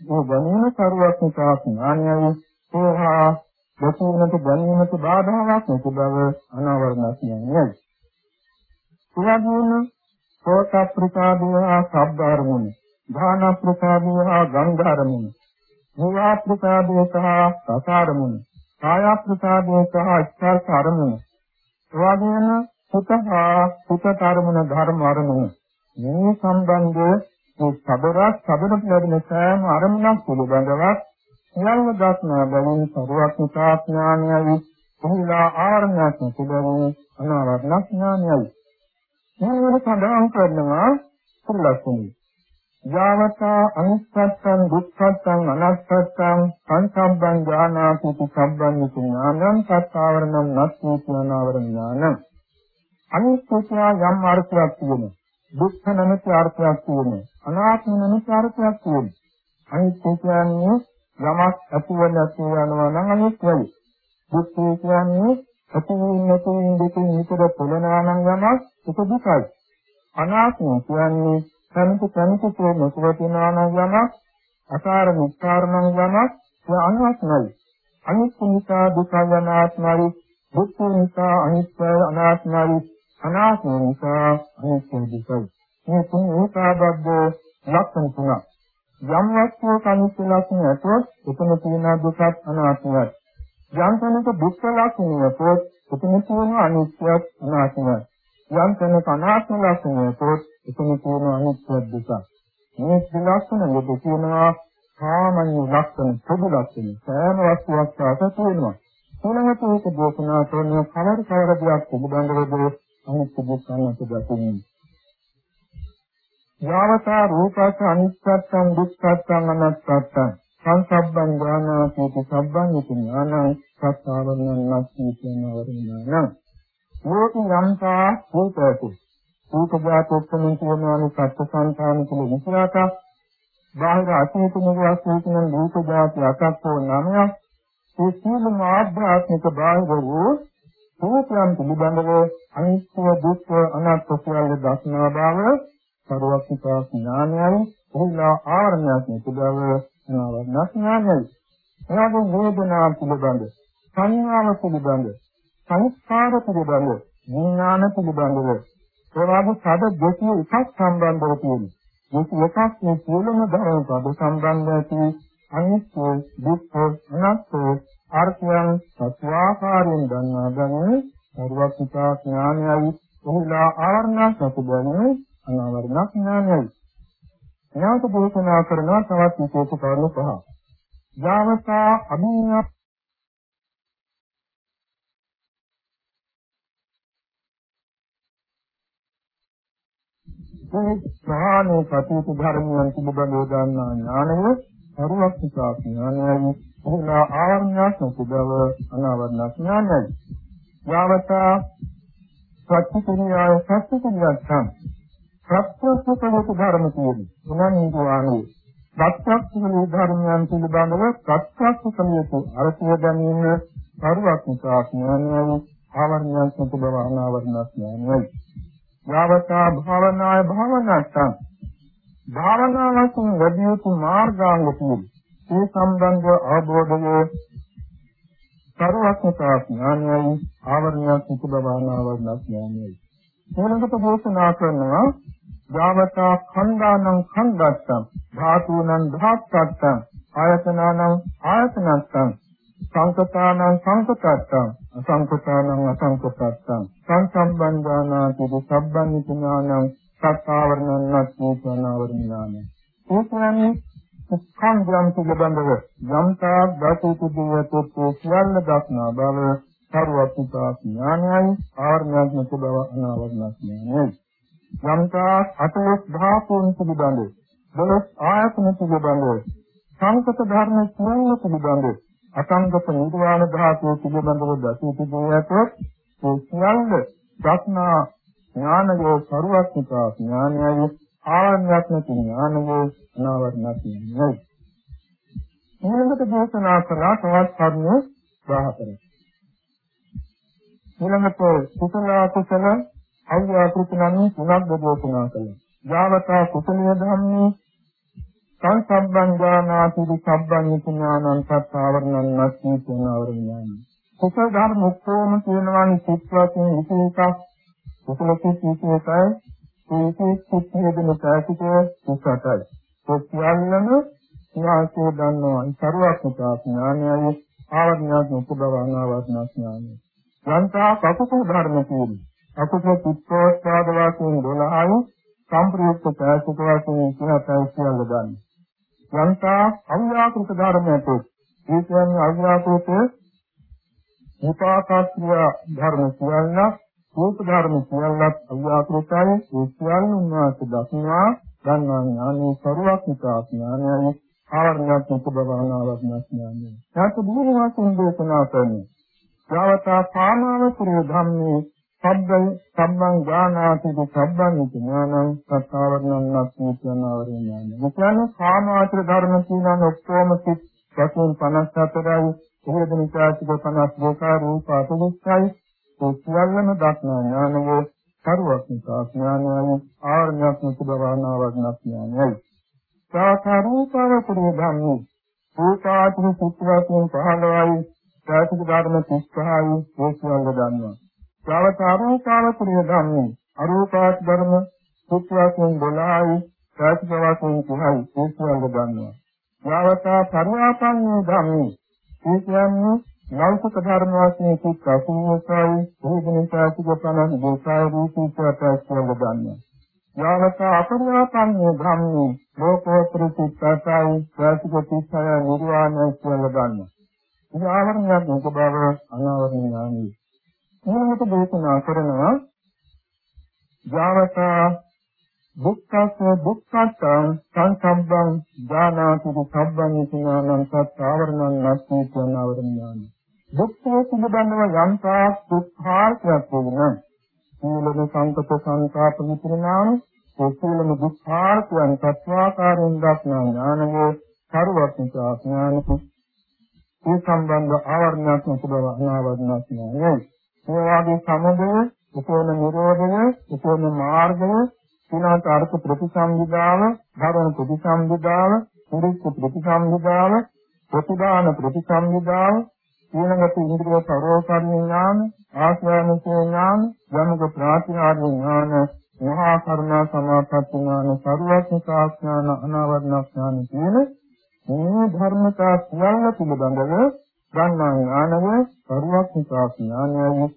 Speaker 2: ඒ ගැනීම සරුවක්නිකා ඥානයයි ඒහා දසුනට ගැනීමට බාධාවක් නැති බව අනාවරණයක් කියන්නේ. සුවදීන සෝත ප්‍රසාදේහා ශබ්දාරමුණ, ධාන ප්‍රසාදේහා ගන්ධාරමුණ, නිවා ප්‍රසාදේහා රසාරමුණ, කාය ප්‍රසාදේහා ස්පර්ශාරමුණ. සුවදීන සුතහා සුතතරමුණ ධර්ම අරමුණ. මේ සම්බන්ධ මේ සබරක් සබර පිළිබඳ සෑම අරමුණක් පිළිබඳවත් සියල්ල දක්නා බැවින් සරුවක් ඥානයයි කොහිලා ආරණ්‍යයක් තිබෙන අනාවරණ ඥානයයි. මේවල සඳහන් කරනවා පුරලක්ෂණයි යාවතා අනිස්සත්තං දුක්ඛත්තං අනස්සත්තං සංසබ්බං ඥානාති සබ්බං ඥානං සත්තාවරණං නස්සී ඥානාවරණ ඥානං. අනිස්සත්‍ය යම් අර්ථයක් තියෙනවා. දුක්ඛ නැමැති අර්ථයක් තියෙනවා. අනාත්ම නැමැති අර්ථයක් තියෙනවා. අනිත්‍ය කියන්නේ යමක් ඇතිව නැතිව යනවා නම් අනිත්‍යයි. දුක්ඛ කියන්නේ ඇතිවීම නැතිවීම දෙකෙන් විතර පොළනවා නම් යමක් ඒක දුකයි. අනාත්මය කියන්නේ කනිත කනිත ප්‍රමෝතව තියනවා නම් යමක් අකාර මුක්කාර නම් යමක් ඒ අනාත්මයි. අනිත්‍ය නිසා දුක අනාත්මයි. දුක්ඛ නිසා අනිත්‍ය අනාත්මයි. අනාත්ම නිසා අනිත්‍ය දුකයි. මේ තුන ඒකාබද්ධ ලක්ෂණ තුනක්. යම් වස්තුවක අනිත්‍ය ලක්ෂණ ඇතොත් එතන තියෙන දුකත් අනාත්මවත්. යම් තැනක දුක්ඛ ලක්ෂණ ඇතොත් එතන තියෙන අනිත්‍යත් අනාත්මවත්. යම් තැනක අනාත්ම ලක්ෂණ ඇතොත් එතන තියෙන අනිත්‍ය දුක. මේ ලක්ෂණ යොදු කියනවා සාමාන්‍ය ලක්ෂණ පොදු ලක්ෂණ සෑම වස්තුවක් අතර තියෙනවා. ඊළඟට ඒක දේශනා කරන කවර කවර දෙයක් පිළිබඳවද අනිත්‍ය දුක්ඛ අනාත්ම දකින්නේ. යාවතා රූපස්ස අනිච්චත්තං දුක්ඛත්තං අනත්තත්තං සංසබ්බං ඥානාති සබ්බං ඉති ඥානං සත්තාවරණං නැති කියන වරිණාන මේක යම්තා රූපයතු රූපජාතෝත්තමින් කියනවානේ සත්‍ය සංඛාන කුල විසරාත බාහිර අසීතුමක වස්තුකින් රූපජාති අසත්ෝ නමයක් ඒ සියලුම ආධ්‍යාත්මික බාහිර වූ රූපයන් පිළිබඳව අනිත්‍ය දුක්ඛ අනාත්ම සියල්ල දක්නා බව සරුවක්නිකා ඥානයයි එහිලා ආරණ්‍යයක් නිකුදව නාවඥා ඥානයයි එයාගේ වේදනා පිළිබඳ සංඥාව පිළිබඳ සංස්කාර පිළිබඳ විඥාන පිළිබඳව ඒවාගේ සාද දෙකේ එකක් සම්බන්ධව තියෙනවා. මේක එකක් මේ සියලුම ධර්ම පද සම්බන්ධ ඇති අනිත්‍ය දුක්ඛ අනාත්ම අර්ථයන් සත්‍යාකාරයෙන් දන්නා ගන්නේ සරුවක්නිකා ඥානයයි. එහිලා ආරණ්‍යයක් නිකුදව අනාවරණක් ඥානයයි. ඥාත දේශනා කරනවා තවත් විශේෂ කරුණු පහ. යාවතා අභිඥා මේ ප්‍රාණේ ප්‍රතිප ධර්මයන් පිළිබඳව දන්නා ඥානය අරුවක්ෂිකා ඥානයයි එහුණා ආවරණාත්මක බව අනාවරණ ඥානයයි. යාවතා සත්‍ය කුණියාය සත්‍ය කුණියත්තම් ප්‍රත්‍යක්ෂකලක ධර්ම තියෙනවා. උනන්දුවානේ ප්‍රත්‍යක්ෂකලේ ධර්මයන් පිළිබඳව ප්‍රත්‍යක්ෂකලියක අරතිය ගැනීම කරුවක් නිසා ඥානයයි ආවරණයක් නැති බව අනාවරණක් ඥානයි. යාවතා භාවනාය භාවනාත්තං භාවනාවකින් වැඩි යුතු මාර්ගාංග තියෙනවා. ඒ සම්බන්ධව අවබෝධයේ සර්වඥතා ඥානයයි ආවරණයක් නැති බව අනාවරණක් ඥානයයි. ඊළඟට දේශනා කරනවා යාවතා khණ්ඩානං khණ්ඩත්තං ධාතුනං ධාත්තත්තං ආයතනානං ආයතනත්තං සංකතානං සංකතත්තං අසංකතානං අසංකතත්තං සංසම්බන්ධානාති සබ්බන්නිඥානං සත්තාවරණන්නත් නූතනාවරණාන ඒ කියන්නේ ස්කන්ධයන් පිළිබඳව යම්තා ධාතු දිවතෝ සියල්ල දක්නා බව සර්වඥතා ඥානයයි ආර්ණාත්මක බව අනාවරණ ඥානයයි යම්තා අතලොස් ධාතුන් පිළිබඳව දොළොස් ආයතන පිළිබඳව සංකත ධර්ම සියල්ල පිළිබඳව අසංගත නිර්වාණ ධාතුව පිළිබඳව දසී තිබෙනකොට ඒ සියල්ල දක්නා ඥානයෝ සරුවක්නිකා ඥානයයි ආඥාත්මක ඥානයෝ අනාවරණක් ඥානයයි ඊළඟට දේශනා කළා තවත් කරුණු 14 ඊළඟට කුසල කුසල අව්‍යාකෘතනන් තුනක් දේශනා කළා යාවතා කුසලීය ධම්මේ සංසබ්බං ඥානාති සබ්බං ඥානං සත්තාවරණං නැති කියනවරණයන් කුසල ධර්ම ඔක්කොම කියනවානි සිත්වකින් විශේෂක කුසල සිත් විශේෂකයි ඒකේ සිත් හේදෙන ප්‍රාතිකය කුසතයි ඒ කියන්නම ඥානසේ දන්නවා. සරුවක්තා ඥානයයි. ආවර්ණාත්මක බව අනාවර්ණ ඥානය යන්තා කකුසල ධර්ම කියන්නේ අකුසල චිත්තෝත්පාද වාක්‍යයෙන් 12යි සම්ප්‍රයුක්ත ප්‍රාතික වාක්‍යයෙන් 26යි කියලා ගන්නවා යන්තා අව්‍යාකෘත ධර්මයට ඒ කියන්නේ අව්‍යාකෘත උපාකාත්‍ය ධර්ම සියල්ල රූප ධර්ම සියල්ලත් අව්‍යාකෘතයි. ඒ සියල්ල උන්වහන්සේ දක්නවා ගන්නා ඥානයේ සරුවක්නිකා ඥානයයි. ආවරණාත්මක බවනාවක් ඥානයයි. ඊට බුදුන් වහන්සේ දේශනා කරන්නේ යාවතා පානාවතුරු ධම්මේ සබ්බං සම්මං ඥානාති සබ්බං ඥානං සත්තාවරණං නත්ති කියනවරේ ඥාන. මුඛයන් කාමාචර ධර්ම කියනන ඔක්කොම සිත් වශයෙන් 54යි එහෙදෙන චාතික 52 රූප අතුලිස්සයි ඒ සියල්ලම දක්නා ඥානවෝ සර්වඥතා ඥානයයි ආර්ණ්‍යත්මක බවනාවක් ඥානයයි. සාකාරූපව පුරුධම්මි රූපාතුරු සුත්වාතුන් 15යි චාතික ධර්ම 35යි ඒ සියල්ල දන්නවා. ශාවත අරූපාවතරිය ධම්මේ අරූපාත් ධර්ම සුත්‍රයෙන් 12යි ප්‍රාතිපවාසයෙන් 3යි ඒකවල ගන්නවා. ශාවත පරිවාපන්නේ ධම්මේ ඒ කියන්නේ නෞතික ධර්ම වශයෙන් සිත් 86යි බොහෝදිනසා සුගතන දෝසාය රූපීත්වයට ගන්නවා. යාවත අපරිවාපන්නේ ධම්මේ ලෝකෝත්තර සිත්සයි ප්‍රාතිපතිස්සය නිර්වාණය කියලා ගන්නවා. ඒ ආවරණයක් මොකද බව අනාවරණයි. ඊළඟට දේශනා කරනවා? ජාවතා දුක්ඛස්ස දුක්ඛතං සංසම්බං ඥානාති සබ්බං ඥානං සත්‍යාවරණං නැති කියන අවරණාන දුක්ඛය පිළිබඳව යම්තා දුක්ඛාර්ථයක් වුණා. සීලම සංකත සංකාප විතරනාම සීලම දුක්ඛාර්ථයන් සත්‍යාකාරයෙන් දක්නා ඥානෝ සර්වඥතා ඥානක ඒ සම්බන්ධ ආවරණාත්මක බව අනාවරණාත්මක ඥානයි මේ වාගේ සමුදය, උපෝන නිරෝධය, උපෝන මාර්ගය, ඊළඟට අර්ථ ප්‍රතිසංවිදාව, ධර්ම ප්‍රතිසංවිදාව, පුරුෂ ප්‍රතිසංවිදාව, ප්‍රතිදාන ප්‍රතිසංවිදාව, ඊළඟට ඉන්ද්‍රිය පරෝපරිණ ඥාන, ආස්වාමිකේ ඥාන, යමක ප්‍රාතිහාර්ය ඥාන, මහා කරුණා සමාපatti ඥාන, සර්වඥතා ඥාන, අනාවරණ ඥාන කියන මේ ධර්මතා සියල්ල පිළිබඳව ගන්නා ඥානය සරුවක්නිකා ඥානයයි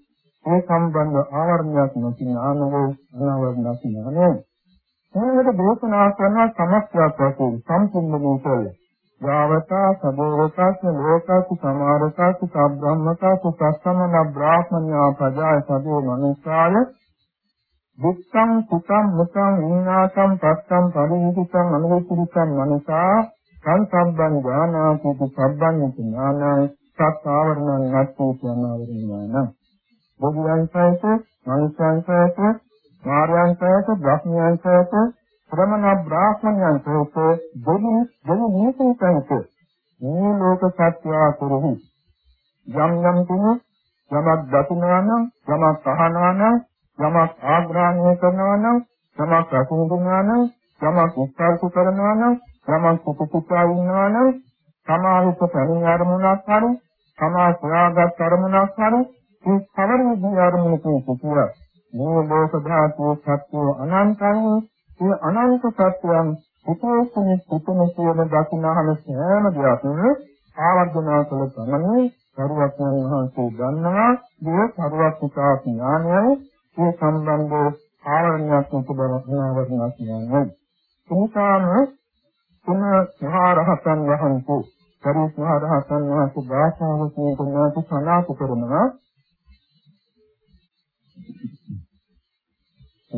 Speaker 2: ඒ සම්බන්ධ ආවරණයක් නැති ඥානය අනාවරණක් ඥානය මේකට දේශනා කරන සමස්තයක් වශයෙන් සම්පූර්ණ මොකද යාවතා සබෝවකස් ලෝකස් සමාරකස් සබ්‍රහ්මකස් සස්සමන බ්‍රාහ්මණ්‍යා ප්‍රජාය සබෝ මනුස්සාය. දුක්ඛං සුඛං මුඛං විනාශං පස්සං පරිවිතං අනුවිතං මනසා. සංසබ්බං ඥානාති සබ්බං ඥානං සත් ආවරණං නැත්නම් කියන ආවරණයන බුදුන් සහිත මනුෂ්‍යයන් සහිත මාර්යයන් සහිත බ්‍රහ්මයන් සහිත ශ්‍රමණ බ්‍රාහ්මණයන් සහිත දෙවි දෙවි නිසං සහිත මේ ලෝක සත්‍ය කෙරෙහි යම් යම් තුන යමක් දකිනවා නම් යමක් අහනවා නම් යමක් ආග්‍රහණය කරනවා නම් යමක් රසවිඳිනවා නම් යමක් උත්සාහ කරනවා නම් යමක් සුපුපුතා ඉන්නවා නම් සමාහිත පරිණ අරමුණක් හරි තමා සොයාගත් අරමුණක් හරි මේ සමරණ අරමුණක සිටිනවා මේ ලෝක ධාතු සත්‍ය අනන්තයි මේ අනන්ත සත්‍යයන් උපෝසනේ උතුම් කියන දකින්නහම සෑම දෙයක්ම ආවර්ජනා කළ පමණින් සරුවත්යන් වහන්සේ දන්නවා. මේ සරුවත්ිකා ඥානයයි මේ සම්බන්ධ ආවරණයක් උපදවනවරණක් ඥානයයි එනිසාම තුන මහරහතන් වහන්සේ පරිස් මහරහතන් වහන්සේ භාෂාවකින් කොහොමද සනාථ කරනවා.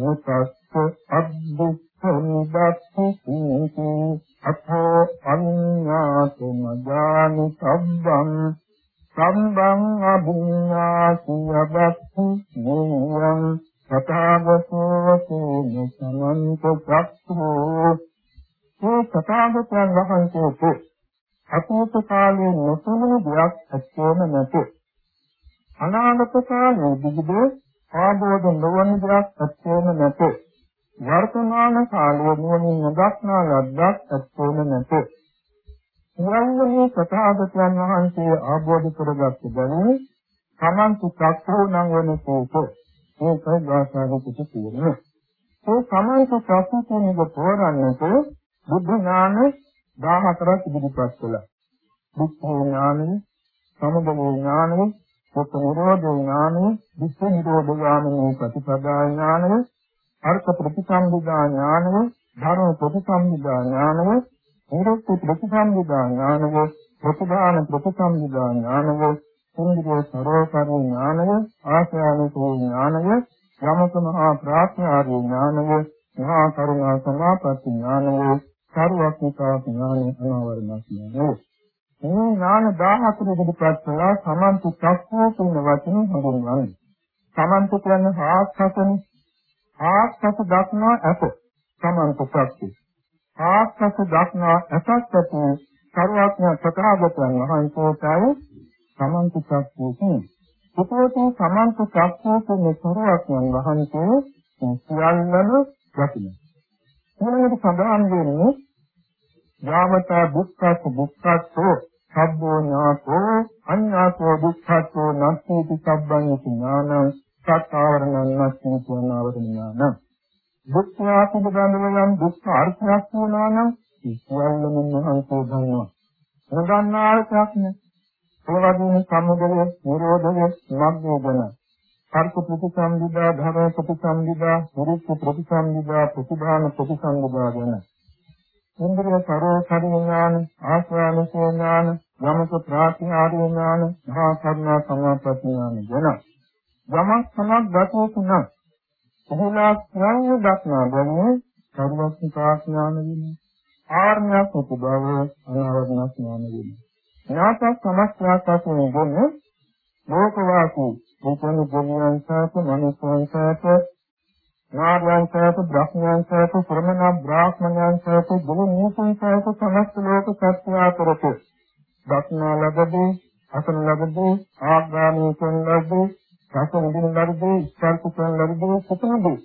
Speaker 2: ඒකස්ස අද්දුක්ඛ නිදස්සීති අතෝ අඤ්ඤාතු මජානි සබ්බං සම්බං අභිඤ්ඤාති යබස්සි නියං තථාගතෝ තේන සමන්ත චක්ඛෝ ඒ තථාගතයන් වහන්සේට අතීත කාලයේ නොසුණු දෙයක් ඇත්තේම නැත අනාගත කාලයේ දිගදී ආબોධ නොවන දෙයක් ඇත්තේම නැත. වර්තමාන කාලයේ නුවණින් නොදක්නා ලද්දක් ඇත්තේම නැත. නිරන්තරී සතහාගතයන් වහන්සේ ආબોධ කරගත් බැවින් තමන් සුක්ඛෝ නම් වන කෝක ඒක ගාසාවකට තියෙනවා. ඒ තමන් සුක්ඛෝ කියන එක තෝරන්නට බුද්ධ ඥාන 14ක් ඉදිරිපත් කළා. බුද්ධ ඥානෙ, සමුදය ඥානෙ, සත්‍ය නිරෝධ ඥානය, විස්ස නිරෝධ ඥානය, ප්‍රතිපදා ඥානය, අර්ථ ප්‍රතිසම්පදා ඥානය, ධර්ම ප්‍රතිසම්පදා ඥානය, නිරෝධ ප්‍රතිසම්පදා ඥානය, ප්‍රතිදාන ප්‍රතිසම්පදා ඥානය, ඉන්ද්‍රිය සරෝපරි ඥානය, ආශ්‍රානිකෝ ඥානය, යමක මහා ප්‍රාඥාදී ඥානය, මහා කරුණා සමාපatti ඥානය, සර්වඥතා ඥානය අනාවරණ ඥානය. මේ ඥාන 14 ඉදිරිපත් කළා සමන්තු චක්ඛෝ කියන වචනේ හඳුන්වන්නේ. සමන්තු කියන්නේ ආස්තසනේ. ආස්තස දක්නා ඇත. සමන්තු චක්ඛෝ. ආස්තස දක්නා ඇතත් ඇති සර්වඥ සතරාගතයන් වහන්සේටයි සමන්තු චක්ඛෝ කියන්නේ. උපෝතී සමන්තු චක්ඛෝ කියන සර්වඥන් වහන්සේ සියල්ලම දකින්න. ඊළඟට සඳහන් වෙන්නේ යාවතා දුක්ඛ දුක්ඛතෝ සබ්බෝ ඥාතෝ අඤ්ඤාතෝ දුක්ඛතෝ නස්සීති සබ්බං ඥානං සත්තාවරණං නස්සීති ඥානං දුක්ඛාති බඳවන යම් දුක්ඛ අර්ථයක් වුණා නම් සියල්ලම මහන්සෝ ගන්නවා. නොදන්නා අර්ථයක් නේ. ඒ වගේම සම්මුදය, නිරෝධය, මග්ගෝගන. කර්ක ප්‍රතිසම්විදා, ධර්ම ප්‍රතිසම්විදා, පුරුෂ ප්‍රතිසම්විදා, ප්‍රතිභාන ප්‍රතිසම්විදා ගැන. ඉන්ද්‍රිය සරෝසරි ඥාන, ආස්වානසෝ ඥාන, යමක ප්‍රාතිහාර්ය ඥාන, මහා කරුණා සමාපatti ඥාන ගැන. යමක් සමක් ගතෝ නම් එහෙලා සංය දක්නා බැවින් සර්වඥතා ඥාන වෙන්නේ. ආර්ණ්‍යක උපබව අනාවරණ ඥාන වෙන්නේ. ඥාතක් සමස්තයක් වශයෙන් ගොන්නේ ලෝකවාසී උපන්න ගොනියන් සාත මනසයන් සාත නාගයන් සෑත බ්‍රහ්මයන් සෑත ශ්‍රමණ බ්‍රාහ්මණයන් සෑත ගුරු නීසං සෑත සමස්ත ලෝක සත්‍ය අතරතු දක්නා ලබදී අසන ලබදී ආග්‍රාමී කරන ලබදී රසන දින ලබදී ස්පර්ශ කරන ලබදී සුතනදී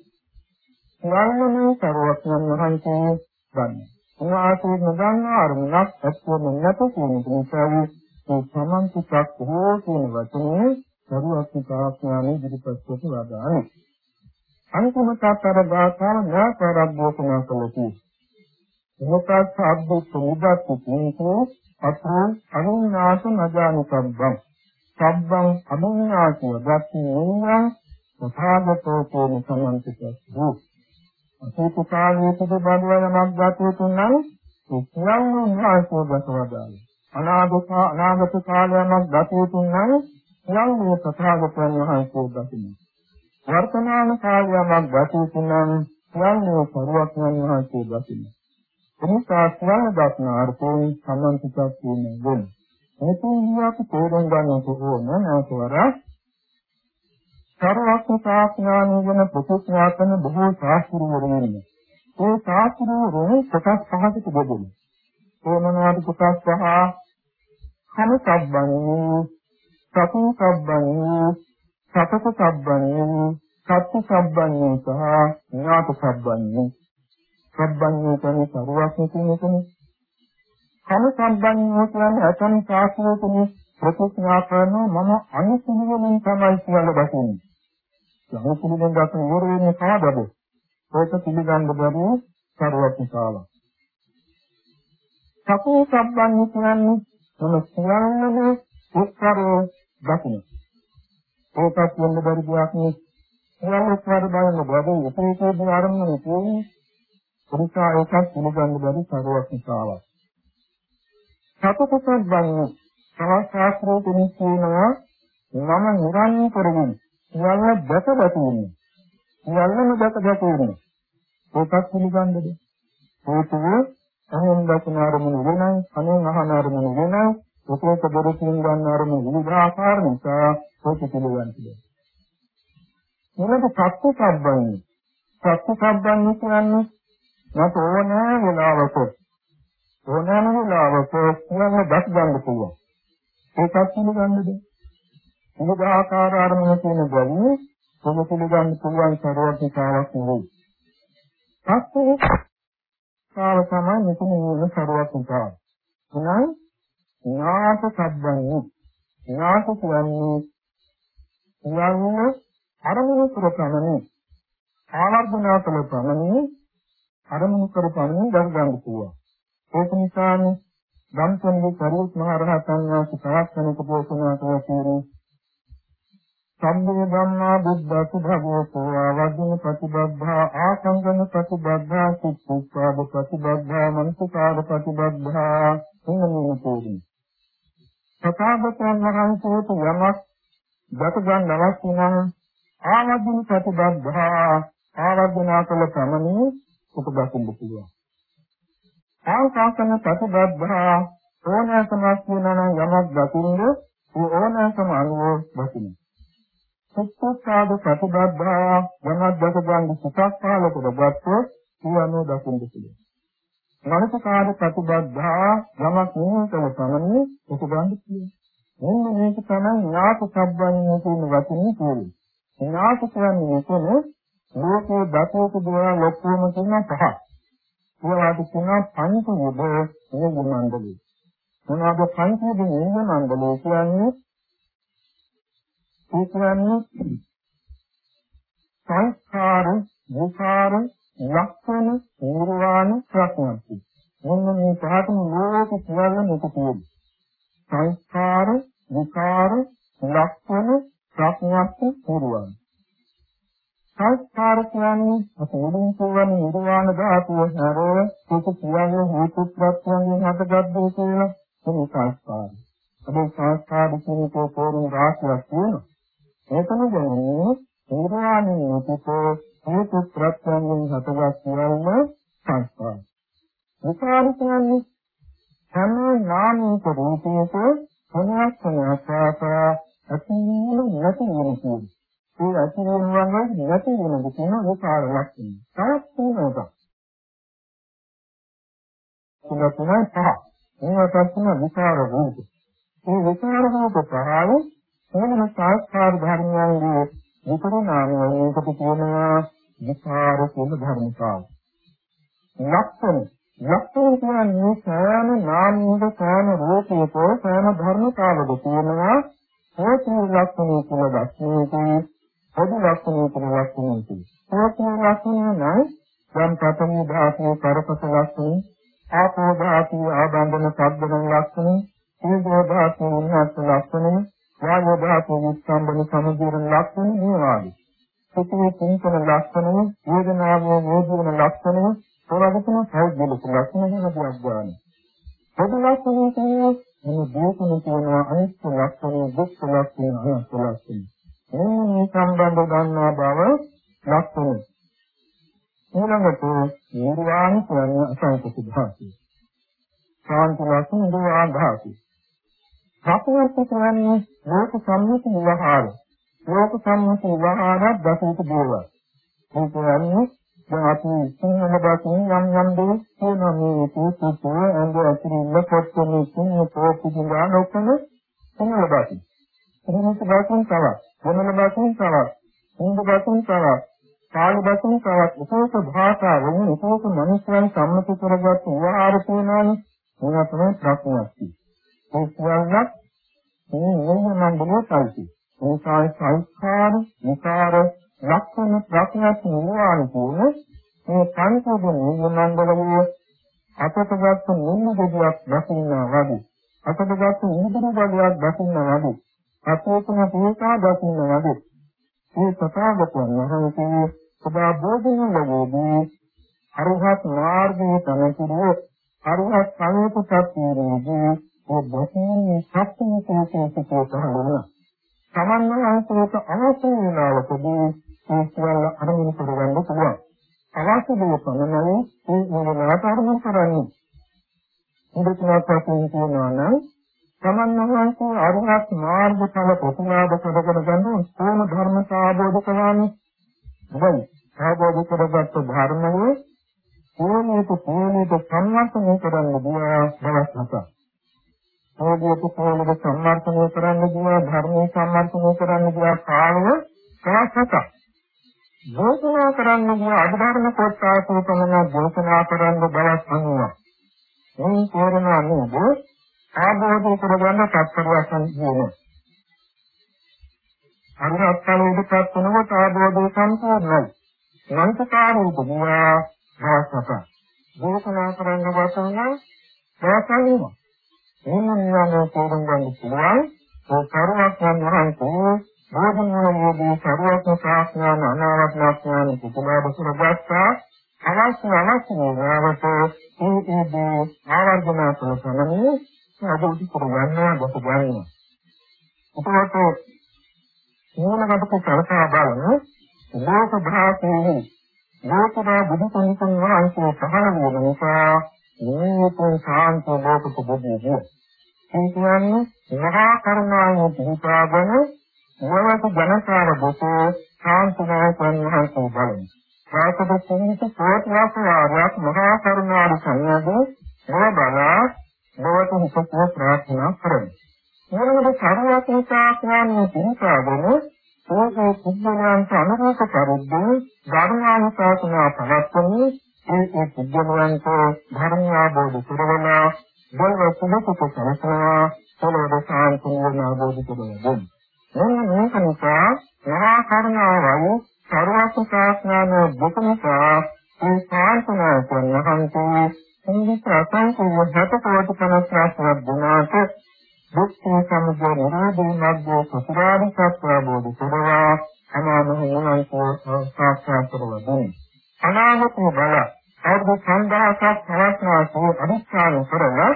Speaker 2: ඥානමය සර්වඥන් වහන්සේ ගන්න. උන්වහන්සේ නොදන්නා අරමුණක් ඇත්තම නැත කියන නිසා මේ සමන්තිකක් හෝ කියන වචනේ සරුවත්ති ප්‍රාඥානේ ඉදිරිපත් කොට වදානේ. අන්තිමතතර ගාථා නාතරබ්බෝකම කළති. මොකක් සබ්බ සමුදත් කුංකෝ අත්‍රා අනුනාස නජානි සබ්බං සබ්බං අනුනාසෝ දත්ති නෝංගං තථාගතෝ කෝම සමන්තිකස්සු අසෝක කාලයේ පිටබඳවන මග්ගතෝ තුනං උත්සං නාසෝ දසවදාලි අනාගත අනාගත කාලයක් ගතෝ තුනං යම් මේ තථාගතයන් වහන්සේ දකින්න වර්තමාන කාලයක් ගතුතුනම් ස්වයංව පරිවර්තන වහන්සේ දකින්න. එනිසා ස්වයං දක්නාර්ථයෙන් සම්මන්තිකක් කියන්නේ. ඒකෝනියක් තේරුම් ගන්නට ඕන නැතවර සර්වඥතාඥාන වෙන ප්‍රතිඥාතන බොහෝ ශාස්ත්‍රවරු වෙනවා. ඒ ශාස්ත්‍රවරු කොටස් පහකට බෙදෙනවා. ඒ මොනවාද කොටස් පහ? කන සබ්බන්නේ සතු සබ්බන්නේ සතත සබ්බන්නේ සත්‍ය සබ්බන්නේ සහ ඥාත සබ්බන්නේ සබ්බන්නේ කියන්නේ සරුවක් නෙකනේ කම සම්බන්ධව කියන්නේ අතන සාස්ත්‍රයේ ප්‍රතිඥා කරනවා මම අනුසුලෙන් තමයි කියලා දකින්නේ. අනුසුලෙන් දකින ඉවරෙන්නේ කාදද? ඒක පිළිගන්න බැරි සරුවක්නිකාව. සකෝ සම්බන්ධ කියන්නේ මම සියල්ලම උත්තරෝ දකින්න. ඒකත් වෙන්න බැරි දෙයක් නේ. සියල්ල උත්තර බලන්න බැරි ඒකේ ආරම්භනේ තියෙන්නේ. පුරුෂා ඒකත් පිළිගන්න බැරි සරුවක්නිකාවක්. සතපතක් වන්නේ සවස්ත්‍රාස්ත්‍රෝ කෙනෙක් කියනවා මම නිරන්තරයෙන් සියල්ල දැක දැක ඉන්නේ. සියල්ලම දැක දැක ඉන්නේ. ඒකත් පිළිගන්නද? හේතුව අහෙන් දකින අරමුණු වෙනයි, අනෙන් අහන අරමුණු වෙනයි, ඔකේක බොරුකින් ගන්න අරමුණු විවිධ ආකාර නිසා ඒක පිළිගන්නේ. මොනවද සත්‍ය සම්බන්ධයි? සත්‍ය සම්බන්ධ කියන්නේ මට ඕනෑ වෙලාවක ඕනෑම වෙලාවක සියල්ල දැක් ගන්න පුළුවන්. ඒකත් පිළිගන්නද? මොකද ආකාර ආරම්භ කියන බැරි කොහොම පිළිගන්න පුළුවන් සරවත්කාරයක් නෙවෙයි. පස්සේ කාව තමයි මෙතන කියන සරවත්කාර. එනම් ඥාත සබ්බන්නේ ඥාත කියන්නේ යන්නේ අරමුණු කරපමණේ. ආවර්ජනා කළ පමණේ අරමුණු කරපමණේ ගන්න ගන්න පුළුවන්. ඒක නිසානේ ධම්සන්ගේ කරුත් මහ රහතන් වහන්සේ තවත් කෙනෙකු දේශනා කළ කීරේ සම්මේ ධම්මා බුද්ධ සුභගෝසෝ ආවදින ප්‍රතිබද්ධා ආසංගන ප්‍රතිබද්ධා සුප්පුපාද ප්‍රතිබද්ධා මනසකාර ප්‍රතිබද්ධා. එන්නම තෝරි. සතාවතයන් වහන්සේට යමක් දත ගන්න අවශ්‍ය නම් ආවදින ප්‍රතිබද්ධා ආවදිනා කළ ප්‍රමණය උපදකින්න පුළුවන්. ආකාසන ප්‍රතිබද්ධා ඕනෑකමක් කියනවා නම් යමක් දකින්න ඒ ඕනෑකම අනුව දකින්න. සත්‍යකාද ප්‍රතිබද්ධා යමක් දකගන්න සුඛක් පහල කරගත්තොත් ඒ අනුව දකින්න පුළුවන්. මනසකාද ප්‍රතිබද්ධා යමක් නිහිතව පමණි ඒක ගන්න පුළුවන්. මෙන්න මේක තමයි ඥාත සම්බන්ධය කියන වචනේ කියන්නේ. ඥාත කියන්නේ කොහොමද? ලෝකේ දතෝක දුර ලොක්කම කියන පහක්. ඒවාට කියනවා පංච යුද නියම මණ්ඩලය. මොනවාද පංච යුද නියම මණ්ඩලය කියන්නේ? ඒ කියන්නේ සංස්කාර, විකාර, ලක්ෂණ, නිර්වාණ, ප්‍රඥාති. මොන මේ පහටම ලෝක සියල්ල මෙතන තියෙනවා. සංස්කාර, විකාර, ලක්ෂණ, ප්‍රඥාති, නිර්වාණ. සංස්කාර කියන්නේ අපේ මුලින් නිර්වාණ ධාතුව හැරෝ ඒක කියන්නේ හේතු ප්‍රත්‍යයෙන් හටගත් දේ කියලා ඒ සංස්කාර. අපේ සංස්කාර කියන්නේ පොරොන් රාශියක් තියෙනවා. ඒකම කියන්නේ නිර්වාණය පිටෝ හේතු ප්‍රත්‍යයෙන් හටගත් සියල්ලම සංස්කාර. විකාර කියන්නේ හැම නාමයක රූපයක සමාසන ආකාර අතිවිල නැති වෙන ඒ ඇති වෙනවා නැති වෙනද කියන විකාර ලක්ෂණ. තවත් තියෙනවා. තුන තුනයි පහ. මේකට තමයි විකාර රූප. මේ විකාර රූප පහල ඕනම සංස්කාර ධර්මයන්ගේ විපරිණාමයෙන් ඒකට කියනවා විකාර කියන ධර්මතාව. ලක්ෂණ ලක්ෂණ කියන්නේ සෑම නාමයක සෑම රූපයක සෑම ධර්මතාවක කරන්න දියා දවස් හතක්. ඕනෑක ඕනෑක සම්වර්ධනය කරන්න දියා ධර්මයේ සම්වර්ධනය කරන්න දියා කාලය දවස් හතක්. දේශනා කරන්න දියා අධර්ම කොටසක් පමණ දේශනා කරන්න දවස් 90ක්. මේ තේරෙනවා නේද? ආબોධය කරගන්න තත්පරයක් කියනවා. අනුත්තරෝදපත් වෙනකොට ආબોධය සම්පූර්ණයි. මන්තකාරෝප ගුණා භාෂක. දේශනා කරන්න වසන ප්‍රාසංගික. එහෙනම් යන තෝරන් ගන්න පුළුවන්. ඒ කරුණක් යන වහන්සේ බෝධිමෝධි සර්වඥ ශාස්ත්‍රඥ අනාවත්ඥාන කුතුහල බසුරගත්තා අවශ්‍ය අවශ්‍ය වේවත ඒ ඒ ආවර්ජන කරනනේ අදෝටි කරගන්නවා ගොත ගන්නවා. එතකොට මූලගත කරසා බලන ලෝක භාෂයේ ලෝකදා බුදු කෙනෙකුන් වහන්සේ පහළ වූ නිසා මේකේ ශාන්ත ලෝක පොබ්බේ. ඒ කියන්නේ මහා කරුණාවෙන් පිහිටාගෙන මොනවද ජනතාව බොහෝ ශාන්තනායකයන් වහන්සේ බලන. සාසද කෙනෙක් පොත්වාස වාරයක් මහා කරුණාවේ සංයෝගය මොබලා බවට හිතේ ප්‍රාර්ථනා කරමි. මොනවාද සර්වඥතා කියන්නේ පිළිපාගෙන ඕකේ පුද්ගලයන්ට අනුරූප පරිද්දේ ධර්මානුශාසනා පවත්වන්නේ ඒ ඒ පුද්ගලයන්ට ධර්ම ආબોධ කරවනා බව සුදුසුක කරසනා සලෝද සාන්තියන ආબોධ කරනවා. එන්න මේක නිසා මහා කරුණාවයි සර්වඥතාඥාන දුකනිසා ඒ ප්‍රාර්ථනා කරන හන්තේ සංගීත අසංකේය හත කෝටි 50ක් දුනාට දුක්ඛ සමුදය නිරෝධී මාර්ගය සතරාදි සත්‍ය බෝධි කරවා අනාමහ යනන්තෝ සාක්ෂාත් කරවදී අනාගත බල අවුරුදු 5000ක් පවත්වාසෝ අනිස්කාර කරලා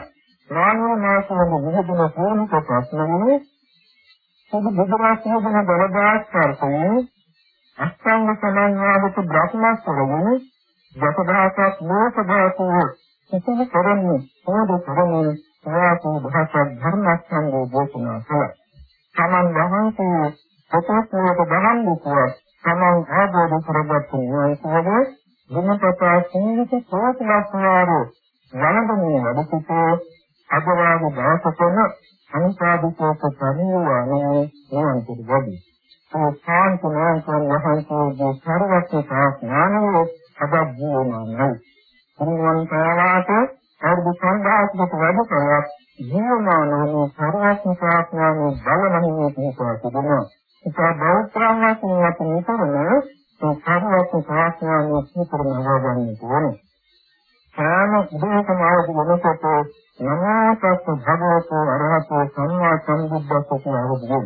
Speaker 2: රාණෝ මාසවල විහිදුන පොණක ප්‍රශ්නවල සුදු බුදුරජාණන් බලදාස්කරතේ අෂ්ටාංග සමන්වාගත බ්‍රහ්මස්වරවල දසදහසක් මෝසදාසෝ සිතන කරන්නේ පොඩ කරන්නේ සාපෝ භාෂා ධර්මස්කන්ධෝ දේශනා කළා. සමන් වහන්සේ පොතස්මයට බහන්නේ සමන් ආબોධ කරගත්තු වහන්සේගේ ගුණපතා සීලිත සෝතලස්වාරෝ වළඳන්නේ වැඩසිතෝ අගවාග දවසකම අනුසාදිකෝප පරිවාරෝ වන්තිද වදී. ඒ සාන්තනායකයන් වහන්සේගේ සර්වස්ව ඥානෝ අදබ්බෝමයි. සම්වන් ප්‍රාවාත අවුරුදු 5000කට වැඩ කරලා ජීවමානෝ සර්වඥාඥානෝ බලමහිමේ පිහිටා තිබෙනවා. ඒක බෞද්ධාඥානෝ අපිටරන ඒ සර්වඥාඥානෝ පිහිටරනවා ගන්න ඕනේ. සෑම දෙයකම අවදි වෙනකොට නමෝතස්ස භගවතු අරහතෝ සම්මා සම්බුද්දස්ස කියන අවබෝධය.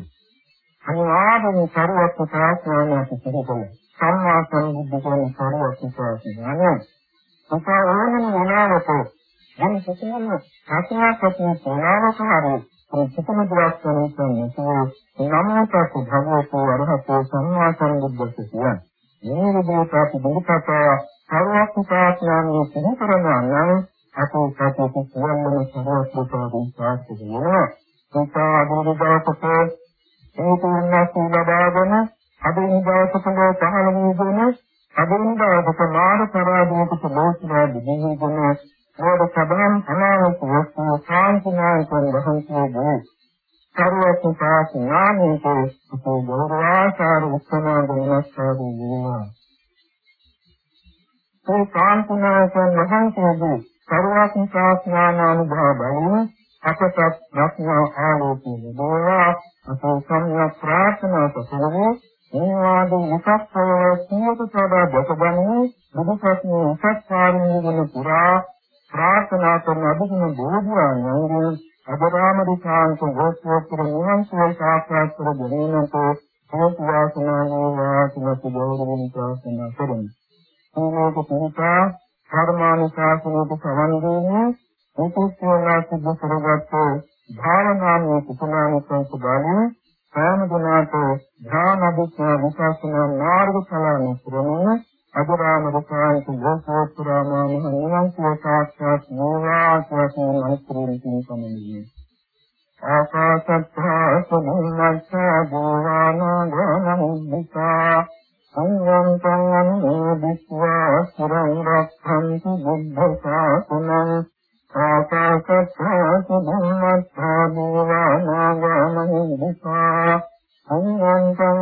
Speaker 2: අනිවාර්යයෙන් සර්වඥාඥානෝ පිහිටරනවා. සම්මා සම්බුද්ධ කියන සර්වඥාඥානෝ සතා ඕනම මොනවාට දැන් සතනම සත්‍යකපෝ පොනාවක හරි ප්‍රතිපන දවස්වල කියන්නේ නමෝතස් භගවතු අරහතෝ සම්මා සම්බුද්දස්ස කියන්නේ මේ විදිහට බුදුපත සර්වඥාඥානය සිදු කරනවා නම් අපෝ සත්‍යක සියල්ලම සර්වඥතාවයෙන් සාර්ථක වෙනවා සතා අනුරදවසක ඒ තුන්වස් ලබාගෙන අද ඉඳවසක පහළ වූ අදින්දාවක මාන පරාදයකට ලෝකනා දිවිගෙන මොඩ සබන් අනාවක වස්තු සාන්තිනායකයන් වහන්සේගේ සර්වඥතා ඥානයේ අපේ ගෞරවාචාර උත්සනාද වෙනස්කාරී වේවා. ඒ කාන්තනායකයන් වහන්සේගේ සර්වඥතා ඥානානුභව බලයෙන් අපට රත්නා ආලෝකයේ දෝවා අපේ සම්‍යක් ප්‍රාර්ථනා කරමු මේ වාදී විකප්පව සියත සදා දසබන්නේ බුදු ප්‍රශ්නේ උසස් පාරමී වෙන පුරා ප්‍රාර්ථනා කරන අදුම බෝධියන් අබරාමරිකාන්ත ගෝත්‍රෝත්තර නිවන් සුව සාක්ෂාත් කර ගැනීමට හේතු වාසනා වේවා කියලා සුබෝධින් ප්‍රාර්ථනා කරමු. සීලෝක පුරුෂා කර්මානුශාසනයට සවන් දෙන්නේ උපෝත්සවලා සිද්ධ කරගත්තෝ භාවනාමය කුසලානිසංස බලයෙන් සෑම දිනකට ධ්‍යාන අධිෂ්ඨා විපස්සනා මාර්ග ඵලන පුරමින් අදරාම රකායක ගෝසෝත්තරාමා මහ නිවන් සුව සාක්ෂාත් වේවා කියන අනුපූර්ණ කමනියි ආකාශත්තා සමුන්නස්සා භුවානාගානමුද්දිකා සංයම් සංයම් විස්වා සුරං රක්ඛන්තු බුද්ධ ශාසනං ආකාශත්තා සමුන්නස්සා භුවානාගානමුද්දිකා සංවන්තං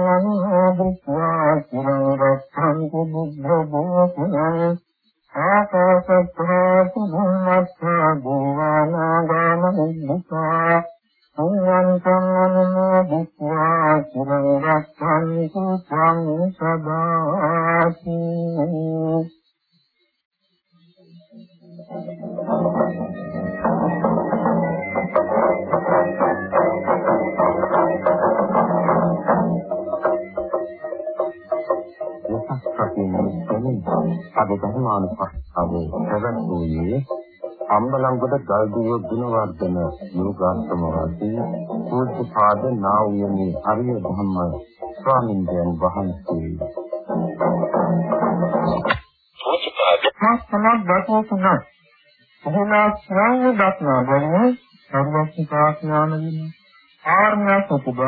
Speaker 2: අනුභූත්වා චිරං රක්ඛන්තු බුද්ධ භූතං ආකාශත්තා සුභමත්තා භුවනාගාමනිද්දා සංවන්තං අනුභූත්වා චිරං රක්ඛන්තු ත්වං සදාති
Speaker 1: අද ධර්මානුපස්සනාවේ පැවැත්වුවේ අම්බලන්ගොඩ ගල්දුව ගුණවර්ධන යෝගාශ්‍රම වාසී පූජ්‍යපාද නා වූ හරිය ධම්ම ස්වාමීන් වහන්සේ
Speaker 2: පූජ්‍යපාද සමත් දසෝසුන එහෙලා ශ්‍රාවක දක්නා ගන්නේ සර්වඥතා ඥාන විනය ආර්ය සතු බව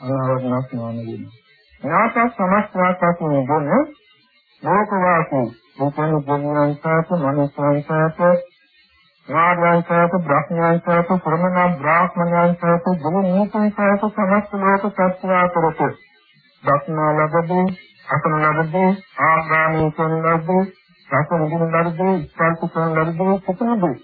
Speaker 2: අනාවරණ ඥාන විනය ඥාත සමස්තවාසයෙන් ගොන ලෝකවාසී. උපන පුණ්‍යංසාත මනසංසාත නාගයන්සාත බ්‍රහ්මයන්සාත ශ්‍රමණ බ්‍රාහ්මණයන්සාත ගුණීතංසාත සමස්ත ලෝක සත්‍යාකරත දක්නා ලබදී අසන ලබදී ආගාමී සන ලබදී රසන ගුණ ලබදී ස්පර්ශ සන ලබදී සුතනදී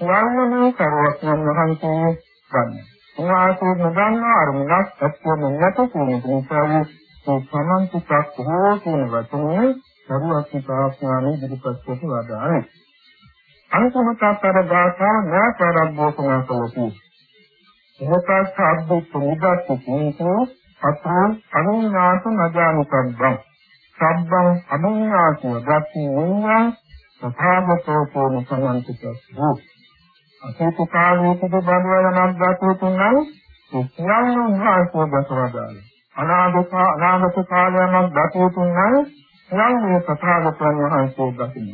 Speaker 2: ඥානමය සර්වඥ වහන්සේ ගන්න. උන්වහන්සේ නොදන්නා අරමුණක් ඇත්තම නැත කියන නිසා සමන්තිකක් හෝ කියන වචනේ සරුවක්ති ප්‍රාඥානේ ඉදිරිපත් කොට වදාළේ. අනුසමතාතර ගාථා නාතරබ්බෝසනා කළති. එහෙත් සාබ්බ පුරුදත් කීකෝ අතං අනුනාත නජානුකම්බං. සබ්බං අනුනාතෝ ගති වේවා තථාගතෝ පොණ සමන්තිකෝ. අසේත කාලයකද බඳවල නම් ගතෝ තුනයි සියල්ලම වාසෝ දසවදාලේ. අනාගත අනාගත කාලයන්ක් දතෝතුන් නම් සියල්ලම තථාගතයන් වහන්සේ දකින්න.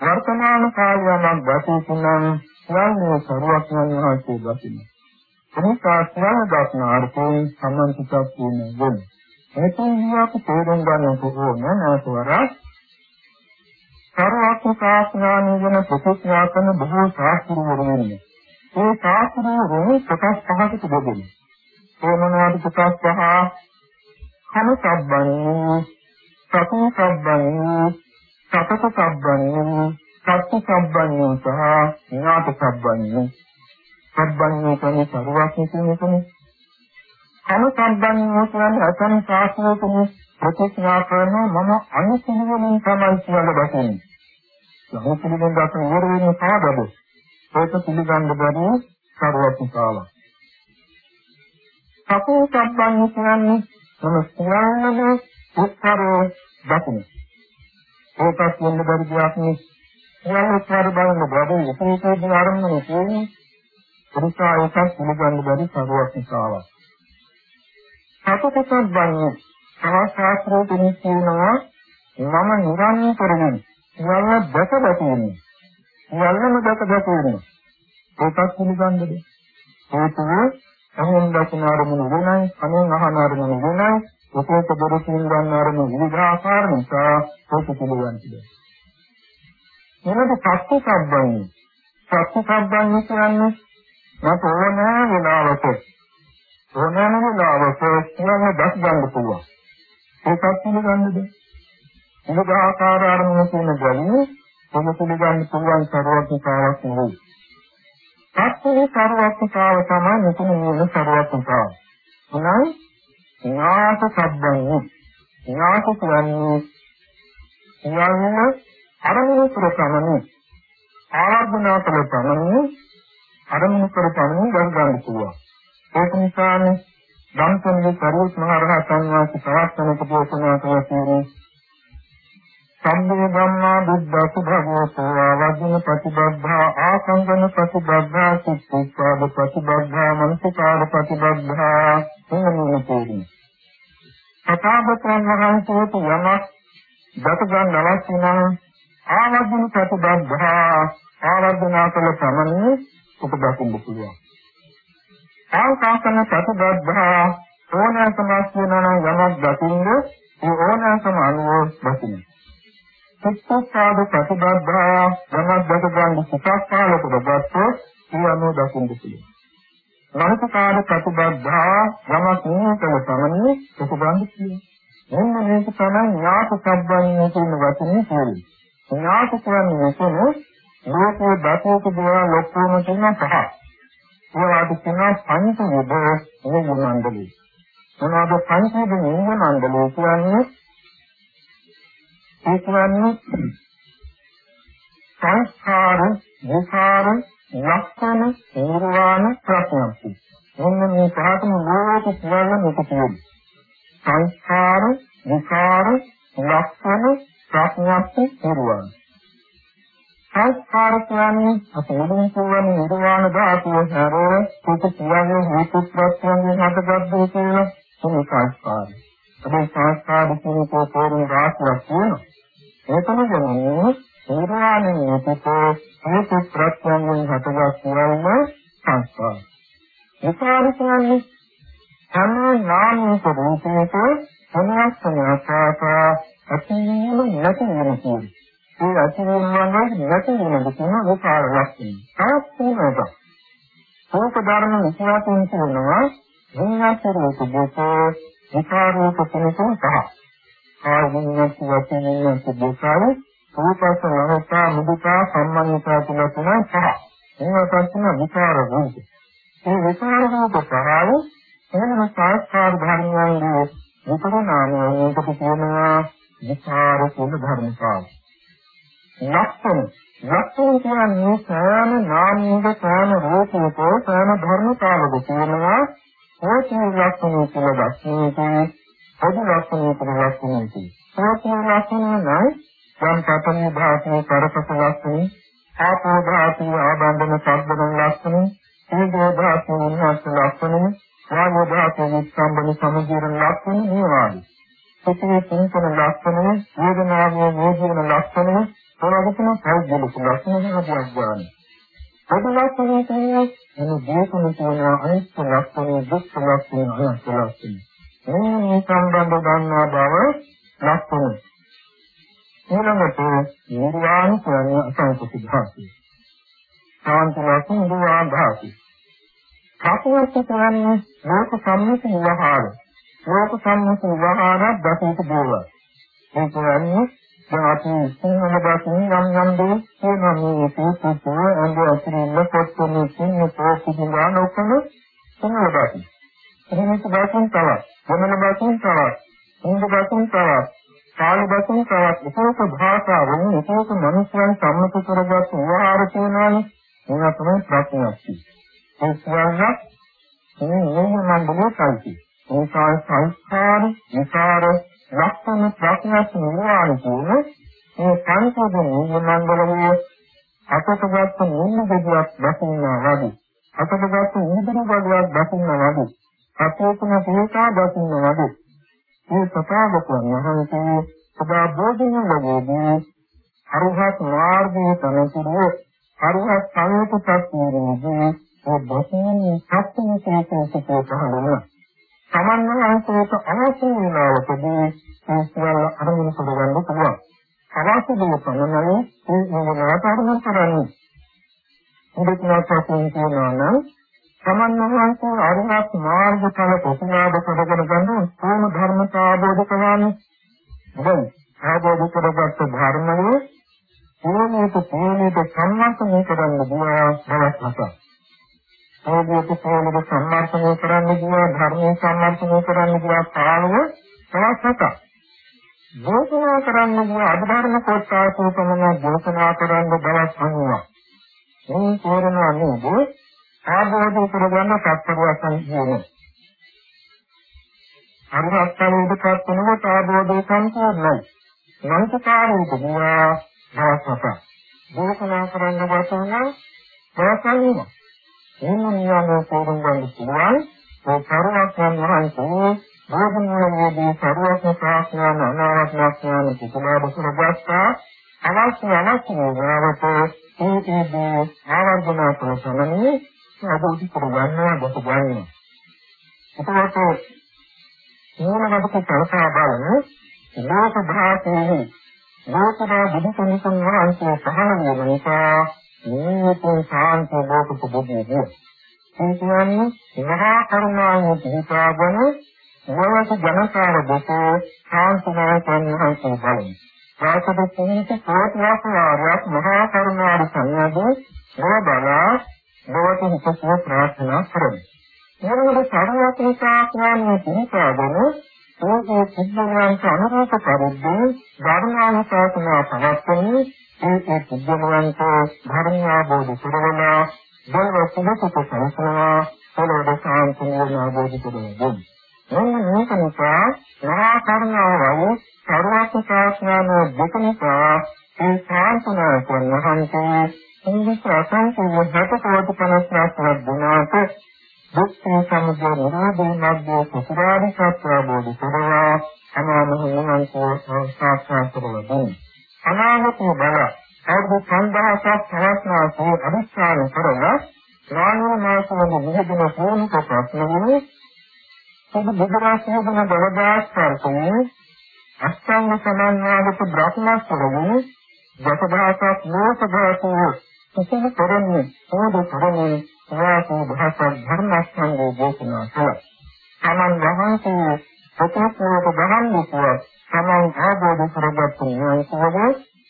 Speaker 2: වර්තමාන කාලයන්ක් දතෝතුන් නම් සියල්ලම සරුවක්යන් වහන්සේ දකින්න. එනිසා සියල්ල දක්න අර්ථයෙන් සම්මන්තිකක් කියන ගුණ. ඒකෙන් විවාක තේරුම් ගන්න ඕන නැසවර සරුවක්ක සාස්ත්‍රාණය වෙන ප්‍රතිඥා කරන බොහෝ ශාස්ත්‍රවරු වෙන්නේ. ඒ ශාස්ත්‍රවරු කොටස් පහකට බෙදෙනවා. ඒ මොනවාද කොටස් පහ? කන සබ්බන්නේ, සතු සබ්බන්නේ, සතක සබ්බන්නේ, සත්තු සබ්බන්නේ සහ ඥාත සබ්බන්නේ. සබ්බන්නේ කියන්නේ සරුවක් කියන්නේ කන සම්බන්ධව කියන්නේ අසන ශාස්ත්‍රයේ ප්‍රතික්‍රියා කරන මම අනුසුලවලින් තමයි කියලා දකින්නේ. සමුපිලිෙන් දකින වරවින් සාදබ. ඒක පිළිගන්න බැරි සරුවක් නිසා. සතෝ සම්බන් කියන්නේ තම සියල්ලම උත්තරෝ දකුණ. ඕකත් වෙන්න බැරි දෙයක් නේ. සියල්ල උත්තර බලන්න බඩේ උපේකේ ආරම්භන කියන්නේ පුරුෂා එකක් පිළිගන්න බැරි සරුවක් නිසාවක්. සතෝ සම්බන් සාස්ත්‍රෝ තුනිනවා මම නිරන්තරයෙන් සියල්ල දැක දැකීමේ සියල්ලම දැක දැකීමේ ඕකත් පිළිගන්නද? ඒකෝ අහුන් දකින අරමුණු වෙනයි, කනෙන් අහන අරමුණු වෙනයි, ඔතේක දොරකින් ගන්න අරමුණු විවිධ ආකාර නිසා ඒක පිළිගන්නේ. එනද සත්‍ය සම්බන්ධයි. සත්‍ය සම්බන්ධය කියන්නේ මට ඕනෑ වෙලාවක ඕනෑම වෙලාවක කියන්න දැස් ගන්න පුළුවන්. ඒකත් පිළිගන්නද? මොකද ආකාර අරමුණ කියන ගැලී ඔබ පිළිගන්න පුළුවන් සර්වඥතාවක් නෙවෙයි. සත්‍යයේ සර්වඥතාව තමයි මෙතන කියන සර්වඥතාව. උනයි ඥාත සබ්බන්නේ ඥාත කියන්නේ ඥාන අරමුණ ප්‍රකමනේ ආරාධනා කළ පමණින් අරමුණු කර පමණින් ගල් ගන්න පුළුවන්. ඒක නිසානේ ධම්සන්ගේ සරුවත් මහ රහතන් වහන්සේ ප්‍රාර්ථනා කපෝසනා කළ තියෙන්නේ සම්මේ ධම්මා බුද්ධ සුභගෝතෝ ආවදින ප්‍රතිබද්ධා ආසංගන ප්‍රතිබද්ධා සුත්පාද ප්‍රතිබද්ධා මනසකාර ප්‍රතිබද්ධා එන්නේ තේරෙන්නේ. සතාවතන් වහන්සේට යමක් දත ගන්න අවශ්‍ය නම් ආවදින ප්‍රතිබද්ධා ආවර්ධනා කළ සමනේ ඔබ දකින්න පුළුවන්. ආකාශන ප්‍රතිබද්ධා ඕනෑකම කියනවා යමක් දකින්න ඒ ඕනෑකම අනුව දකින්න. සත්‍යපාද ප්‍රතිබද්ධා යමක් දක ගන්න සිතක් පාලකට ගත්තොත් ඒ අනුව දකින්න පුළුවන්. රහතකාර ප්‍රතිබද්ධා යමක් නියතව සමනේ ඔබ ගන්න පුළුවන්. එන්න මේක තමයි ඥාත සම්බන්ධ කියන වචනේ කියන්නේ. ඥාත කියන්නේ මොකද? ලෝකයේ දසෝක දේවල් ඔක්කොම තියෙන පහ. ඒවාට කියනවා පංච විද නියමනන්දලි. මොනවාද පංච විද නියමනන්දලි කියන්නේ? ඒ කියන්නේ සංස්කාර, විකාර, ලක්ෂණ, නිර්වාණ ප්‍රඥාප්ති. මොන්න මේ පහතම ලෝක කියලා මේක තියෙනවා. සංස්කාර, විකාර, ලක්ෂණ, ප්‍රඥාප්ති, නිර්වාණ. සංස්කාර කියන්නේ අපෝදෙන් කියන නිර්වාණ ධාතුව හැරෝ කොට කියන්නේ හේතු ප්‍රත්‍යයෙන් හටගත් දේ කියන සංස්කාර. ඒ සංස්කාර කියන කෝපෝරේ රාශියක් තියෙනවා. ඒ තමයි නිර්වාණය පිටෝ හේතු ප්‍රත්‍යයෙන් හටගත් සියල්ලම සංස්කාර. විකාර කියන්නේ හැම නාමයක රූපයක සමස්තනාසාත අතිවිල නැති වෙනවා. ඒ අතිවිරුවන්ගේ නැති වෙනද කියන විකාර ලක්ෂණ. තාත් තියෙනවා. සෝක ධර්ම විශ්වාසයෙන් කියනවා විඤ්ඤාතරෝක දෝෂෝ විකාරෝක කෙනසෝ පහ. ආවිඤ්ඤාති වචනෙන් සුදුසාර රූපස ලහතා මුදුතා සම්මන්විතා කියන තුන පහ. ඒවා තමයි විකාර රූප. ඒ විකාර රූප පහයි එනම සංස්කාර ධර්මයන්ගේ විපරණාමයකට කියනවා විකාර කුල ධර්මතාවය. ලක්ෂණ ලක්ෂණ කියන්නේ සෑම නාමයක සෑම රූපයක සෑම ධර්මතාවක තියෙනවා හේතු ලක්ෂණ කියලා දක්වන්නේ පොදු ලක්ෂණ කියලා දක්වන්නේ හේතු ලක්ෂණ නම් දැන් පතන භාෂේ කරපස ලක්ෂණ ආපෝ භාෂේ ආබන්ධන සම්බන්ධ ලක්ෂණ තේජෝ භාෂේ උන්හස් ලක්ෂණ වායෝ භාෂේ විස්කම්බන සමුදිරණ ලක්ෂණ මේවායි සතියේ තින්කන ලක්ෂණ වේදනාවේ වේදන ලක්ෂණ තොරවතුන පෞද්ගලික ලක්ෂණ හදයක් ගන්න. පොදු ලක්ෂණ කියන්නේ එන දේශන කියන අනිත් ලක්ෂණ දුක් ලක්ෂණ අනිත් ලක්ෂණ. මේ සම්බන්ධ ගන්නා බව ලක්ෂණ. ඊළඟට නිර්වාණ කියන්නේ අසංකෘති භාෂය. සාන්ත ලක්ෂණ නිර්වාණ භාෂය. කපුවත් කියන්නේ ලෝක සම්මුති විවහාර. ලෝක සම්මුති විවහාර දසක බෝල. ඒ කියන්නේ දැන් අපි සිංහල භාෂාවෙන් යම් යම් දේ කියනවා මේ පොතේ අංග අතරින් පොත්තුනේ සිංහ පොතේ ගාන ඔක්කොම සිංහල භාෂාවෙන්. එහෙනම් භාෂාවෙන් තවත් මොනම භාෂාවෙන් තවත් ඉංග්‍රීසි භාෂාවෙන් තවත් කාලි භාෂාවෙන් තවත් උපෝක භාෂාවෙන් උපෝක මනුෂ්‍යයන් සම්මත කරගත් උවහාර කියනවානේ මොනවා තමයි ප්‍රශ්නයක්. ඒ කියන්නේ මේ නෝමන මණ්ඩලයයි. ඒ සංස්කාර, විකාර, ලක්ෂණ ප්‍රඥාත් නිර්වාණ කියන මේ පංචදෙන මණ්ඩලයේ අතකගත් මුන්න දෙවියක් දකින්නා වගේ අතකගත් උඹන බඩුවක් දකින්නා වගේ අතෝකන පෝතා දකින්නා වගේ මේ සතාවකයන් වහන්සේ සදා බෝධින ලැබෙන්නේ අරුහත් මාර්ගයේ තනතුරු අරුහත් සංයුතත්වයේදී ඔබ බසින් සත්‍යයේ සේකසකෝ පහළනවා Taman වහන්සේට අවශ්‍ය වෙනවටදී ඒ සියල්ල අරමුණු කරගන්න පුළුවන්. අවශ්‍ය දේ පමණයි මේ මොනවාට අරමුණු කරන්නේ. උදේට නැත්නම් කියනවා නම් සමන්වහන්සේ අරහත් මාර්ගඵල ප්‍රතිලාභ කරගෙන ගන්න සෝම ධර්මතාවබෝධ කරන්නේ. දැන් ආબોධ කරගත්ත ධර්මයේ ඕනෑක තේනේට සම්මතනය කරන්න ගියා බවක් නැත. ආબોධ තේනේට සම්මතනය කරන්න ගියා ධර්මයේ සම්මතනය කරන්න ගියා පාළුව තවත් නැත. දේශනා කරන්න ගියා අධර්ම කොටසට පමණ දේශනා කරන්න බවක් අනුවා. මේ තෝරනවා නේද? ආબોධ කරගන්න තත්පරවසන් කියන්නේ. අරුහත්කමේදපත් වෙනකොට ආબોධය සම්පූර්ණයි. සංස්කාරයට ගුණා භාසක. දේශනා කරන්න වසන ප්‍රසන්න. එන්න නියම පොරොන් ගන්න පුළුවන්. ඒ කරුණාත්මන් වහන්සේ භාගමනෝදී සර්වඥ ප්‍රාඥාන අනාත්මඥාන කුමාර සුරබස්සා අවශ්‍ය අවශ්‍ය වේලාවට ඒකේ ආවර්ජන කරසනනේ අවබෝධ කරගන්නවා බොහෝ ගන්නවා. එතකොට මූලගත කරසා බලන ලෝක භාතයේ ලෝකදා බුදු කෙනෙකුන් වහන්සේ පහළ වූ නිසා මේ සාන්ත ලෝක සුබුදිය. ඒ කියන්නේ මහා කරුණාවෙන් පිහිටාගෙන මොනවාද ජනකාර බොහෝ සාන්තනායකයන් වහන්සේ බලන. ප්‍රාසද කෙනෙක් කෝටියක් වාරයක් මහා කරුණාවේ සංයෝගය මොබලා බවට හිතසුව ප්‍රාර්ථනා කරමි. ඊළඟට සාරවත්තා ඥානයේ පිහිටාගෙන ඒකේ සිද්ධාන්ත අනුරූප පරිද්දේ ධර්මානුශාසනා පවත්වන්නේ ඒකේ සිද්ධාන්ත ධර්මාබෝධ කරවලා බල සුදුසුක සරසනවා පොළොව සාන්තිය නාබෝධ කරනවා. මෙන්න මේක නිසා මහා කරුණාවයි සාරවත්තා ඥාන දෙක නිසා ඒ සාන්තනා කරනහන්සේ ඉංග්‍රීසි ප්‍රසංගයේ හත කෝටි 50ක් දුනාට දුක්ඛ සමුදය නිරෝධය මාර්ගය සතරාදි සත්‍ය බෝධි කරවා අනාමහං සංසාරසාර කරවදී අනාගතෝ බල අවුරුදු 5000ක් පවස්නාසෝ අභිස්ථාන කරලා ශ්‍රාවණ මාසවල විහිදෙන පොණක ප්‍රශ්නවල සබ බුදුරාසයන දවදාස්තරකෝ අෂ්ටාංග සමන්වාගත බ්‍රහ්මස්වරෝ දසභාසක් මෝසභාසෝ කුසල කරන්නේ සෝද කරන්නේ වාසෝ භාෂා ධර්මස්කන්ධෝ දේශනා කළ. සමන් වහන්සේ සතරපුරක ගහන්නේ සමන් ආબોධ කරගත් ඥානසෝද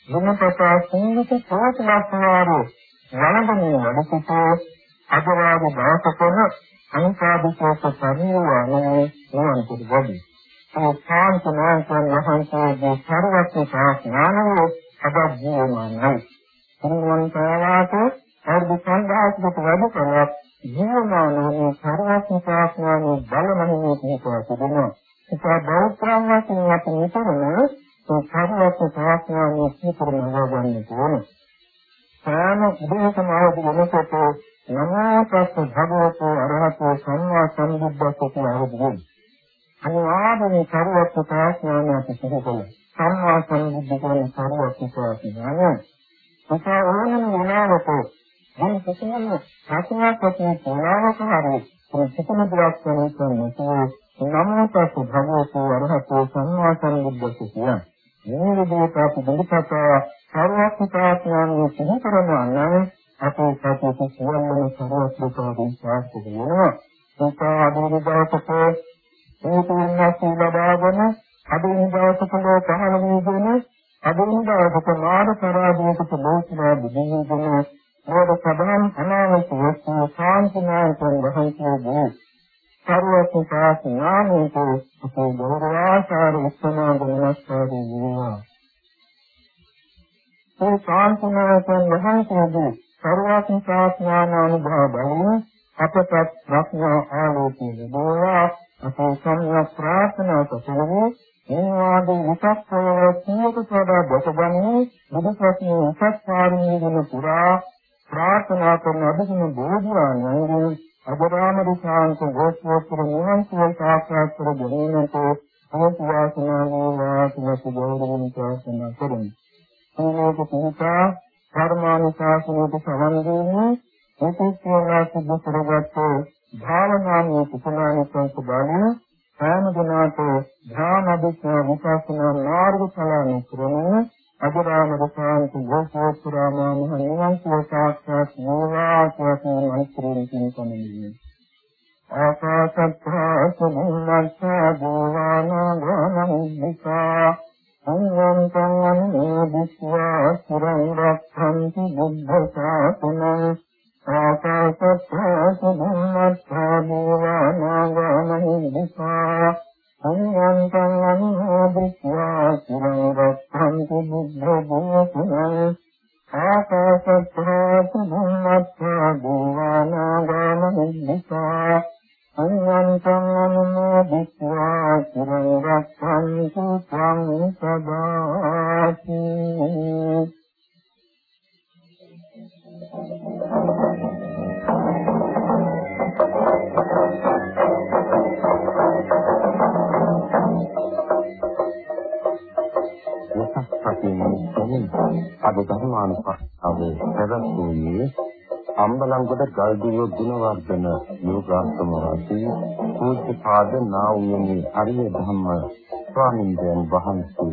Speaker 2: දුමපතා සීලක සෝතලස්නාරෝ වළඳන්නේ වැඩසිතෝ අදවාද භාෂකන අනුපාදිකෝක පරිවර්තනයේ නිවන් පිළිගනි. ඒ සාන්තනායකයන් වහන්සේගේ සර්වත්ව ඥානවෝ අබ්බෝමනයි. සම්වන් ප්‍රාවාස අවුරුදු 5000කට වැඩි කාලයක් ජීවමානයේ සර්වඥතාඥානයේ බලමහිමේ පිහිටවා තිබෙනවා. ඒක බෞද්ධයන් වශයෙන් අපි නිතරම ඒ සර්වඥතාඥානයේ පිහිටවන ගන්න ඕනේ. සෑම උදේසම අවදි වෙනකොට නමෝතස්ස භගවතු අරහතෝ සම්මා සම්බුද්දස්ස කියලා අවදිගෙන අනිවාර්යයෙන් සර්වඥතාඥානය පිහිටවන සම්මා සම්බුද්ධ කියන සර්වඥතාඥානය නිසා ඕනම වෙලාවක දැන් කිසියම් රචනාත්මක පුරාවක හරි කිසිම දෙයක් කරන්නේ නමෝතස් භගවතු අරහතෝ සම්මා සම්බුද්දස්ස කියන මේ විදිහට අපි බුදුපත සර්වඥතාඥානය සිහි කරනවා නම් අපේ සත්‍ය සියල්ලම සර්වඥතාවෙන් සාර්ථක වෙනවා ඒක අනුරුදාසක ඒ තුන්වත් ලබාගෙන අද ඉඳවසක ලෝ පහළ වූ අදින්දාවක මාන පරාදයකට ලෝකනා බුදුන්ගේ මොද සබන් අනාවත වස්තු සාන්තිනායකයන් වහන්සේගේ
Speaker 1: පූජ්‍යපාද නා වූ අරිය ධම්ම ස්වාමීන් වහන්සේ